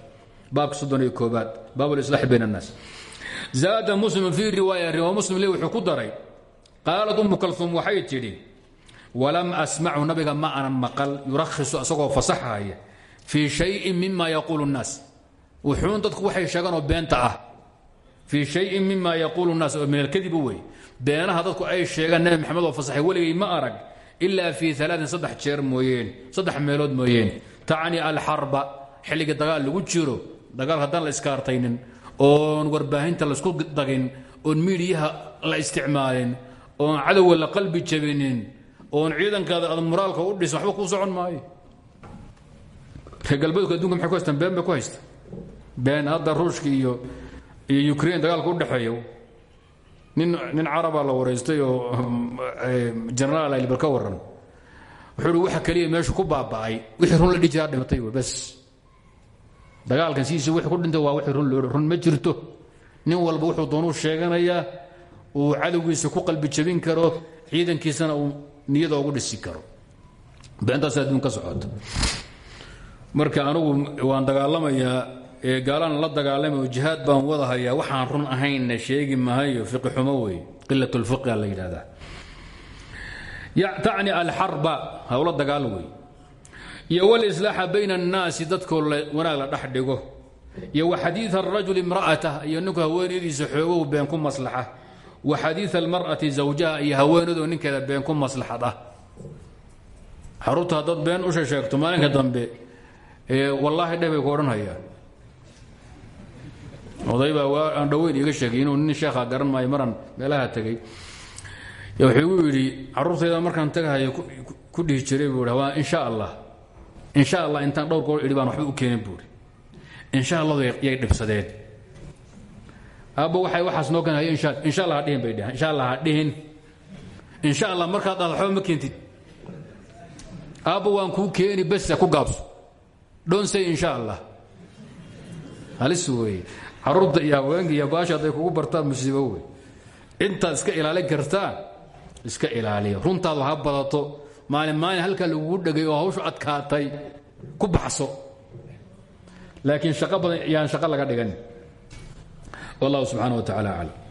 baabka soddon iyo koobaad baabulislaaxi bayna annaas zaada muslim fii riwaaya riwaa muslim le wuxuu ku daray qaalat umu kalum waxay tidhi walam asmacu nabiga ma anan maqal yurakhisu isagoo fasaxaya fii shayin mima yaquulu nnaas wuxuun dadku waxay sheegaan oo beenta ah fii shayin mima yaquulu nnaas oo min alkadibu wey beenaha dadku ay sheegaan nebi maxamed oo fasaxay weligay ma arag ilaa fii alaain saddex jeer mooyeen saddex meelood mooyeen. Tacni alxarba xilliga dagaal lagu jiro dagaal haddaan la iskaartaynin oon warbaahinta la isku dagin oon miidiyaha la isticmaalin oon cadowga la qalbi jabinin oon ciidankaada ad moraalka u dhisan waxba kuu socon maayo. Reer galbeedku adunka maxay ku haystaan been bay ku haysta? Been hadda ruushka iyo iyo ukrain dagaalka u dhexeeya nin nin carabaa la waraystay oo genaraal albar ka waran wuxuu uhi waxa keliya meeshu ku baaba'ay. Wixii run la dhihi jiraa dhimatay w bas dagaalkan sidiisa wixii ku dhintay waa wixii run loo run ma jirto. Nin walba wuxuu doonuu sheeganayaa uu cadowgiisa ku qalbi jabin karo ciidankiisana uu niyada ugu dhisi karo. Beentaas adduun ka socota marka anugu waan dagaalamayaa gaalaan la dagaalamay oo jihaad baan wada hayaa waxaan run ahaynna sheegi mahayo fiqi xumo wey qilat lfiqia la yidhahdaa tacni alxarba hawla dagaal wey iyo walislaaxa bayna annaasi dadkoo wanaag la dhex dhigo. Wa xadiida arajuli imra'atah iyo ninku haweenaydiisa xoogow been ku maslaxa. Wa xadiida almar'ati zawjaha iyo haweenadoo ninkeeda been ku maslaxad ah haddaad been u sheesheegto maalinka dambe wallaahi dheh bay ku odhanhayaan oday baa waa aan dhoweyn iiga sheegay inuu nin sheekha garan maayo maran meelaha tegey wuxuu igu yidhi carruurtayda markaan tagahayo ku dhihi jiray buu waa insha allah insha allah intaan dhowr goor idhi baan waxba u keenin insha alladu yay dhibsadeen. Aabba waxay waxaas noo keenhayo insha insha allah dhihin bay dheheen insha allah dhihin. Insha allah markaad dhahdo waxba ma keentid. Aabba waan kuu keeni besa ku gaabso. Don't say insha allah halis carruurta iyo haweenka iyo baasha hadday kugu bartaan musiibo wey. Intaad iska ilaalin kartaan iska ilaaliya runtaadu ha badato. Maalin maalin halkaa lagugu dhegay oo hawshu adkaatay ku baxso. Laakiin shaqo badan yaan shaqo laga dhigan wallahu subxaana wa tacaala aclam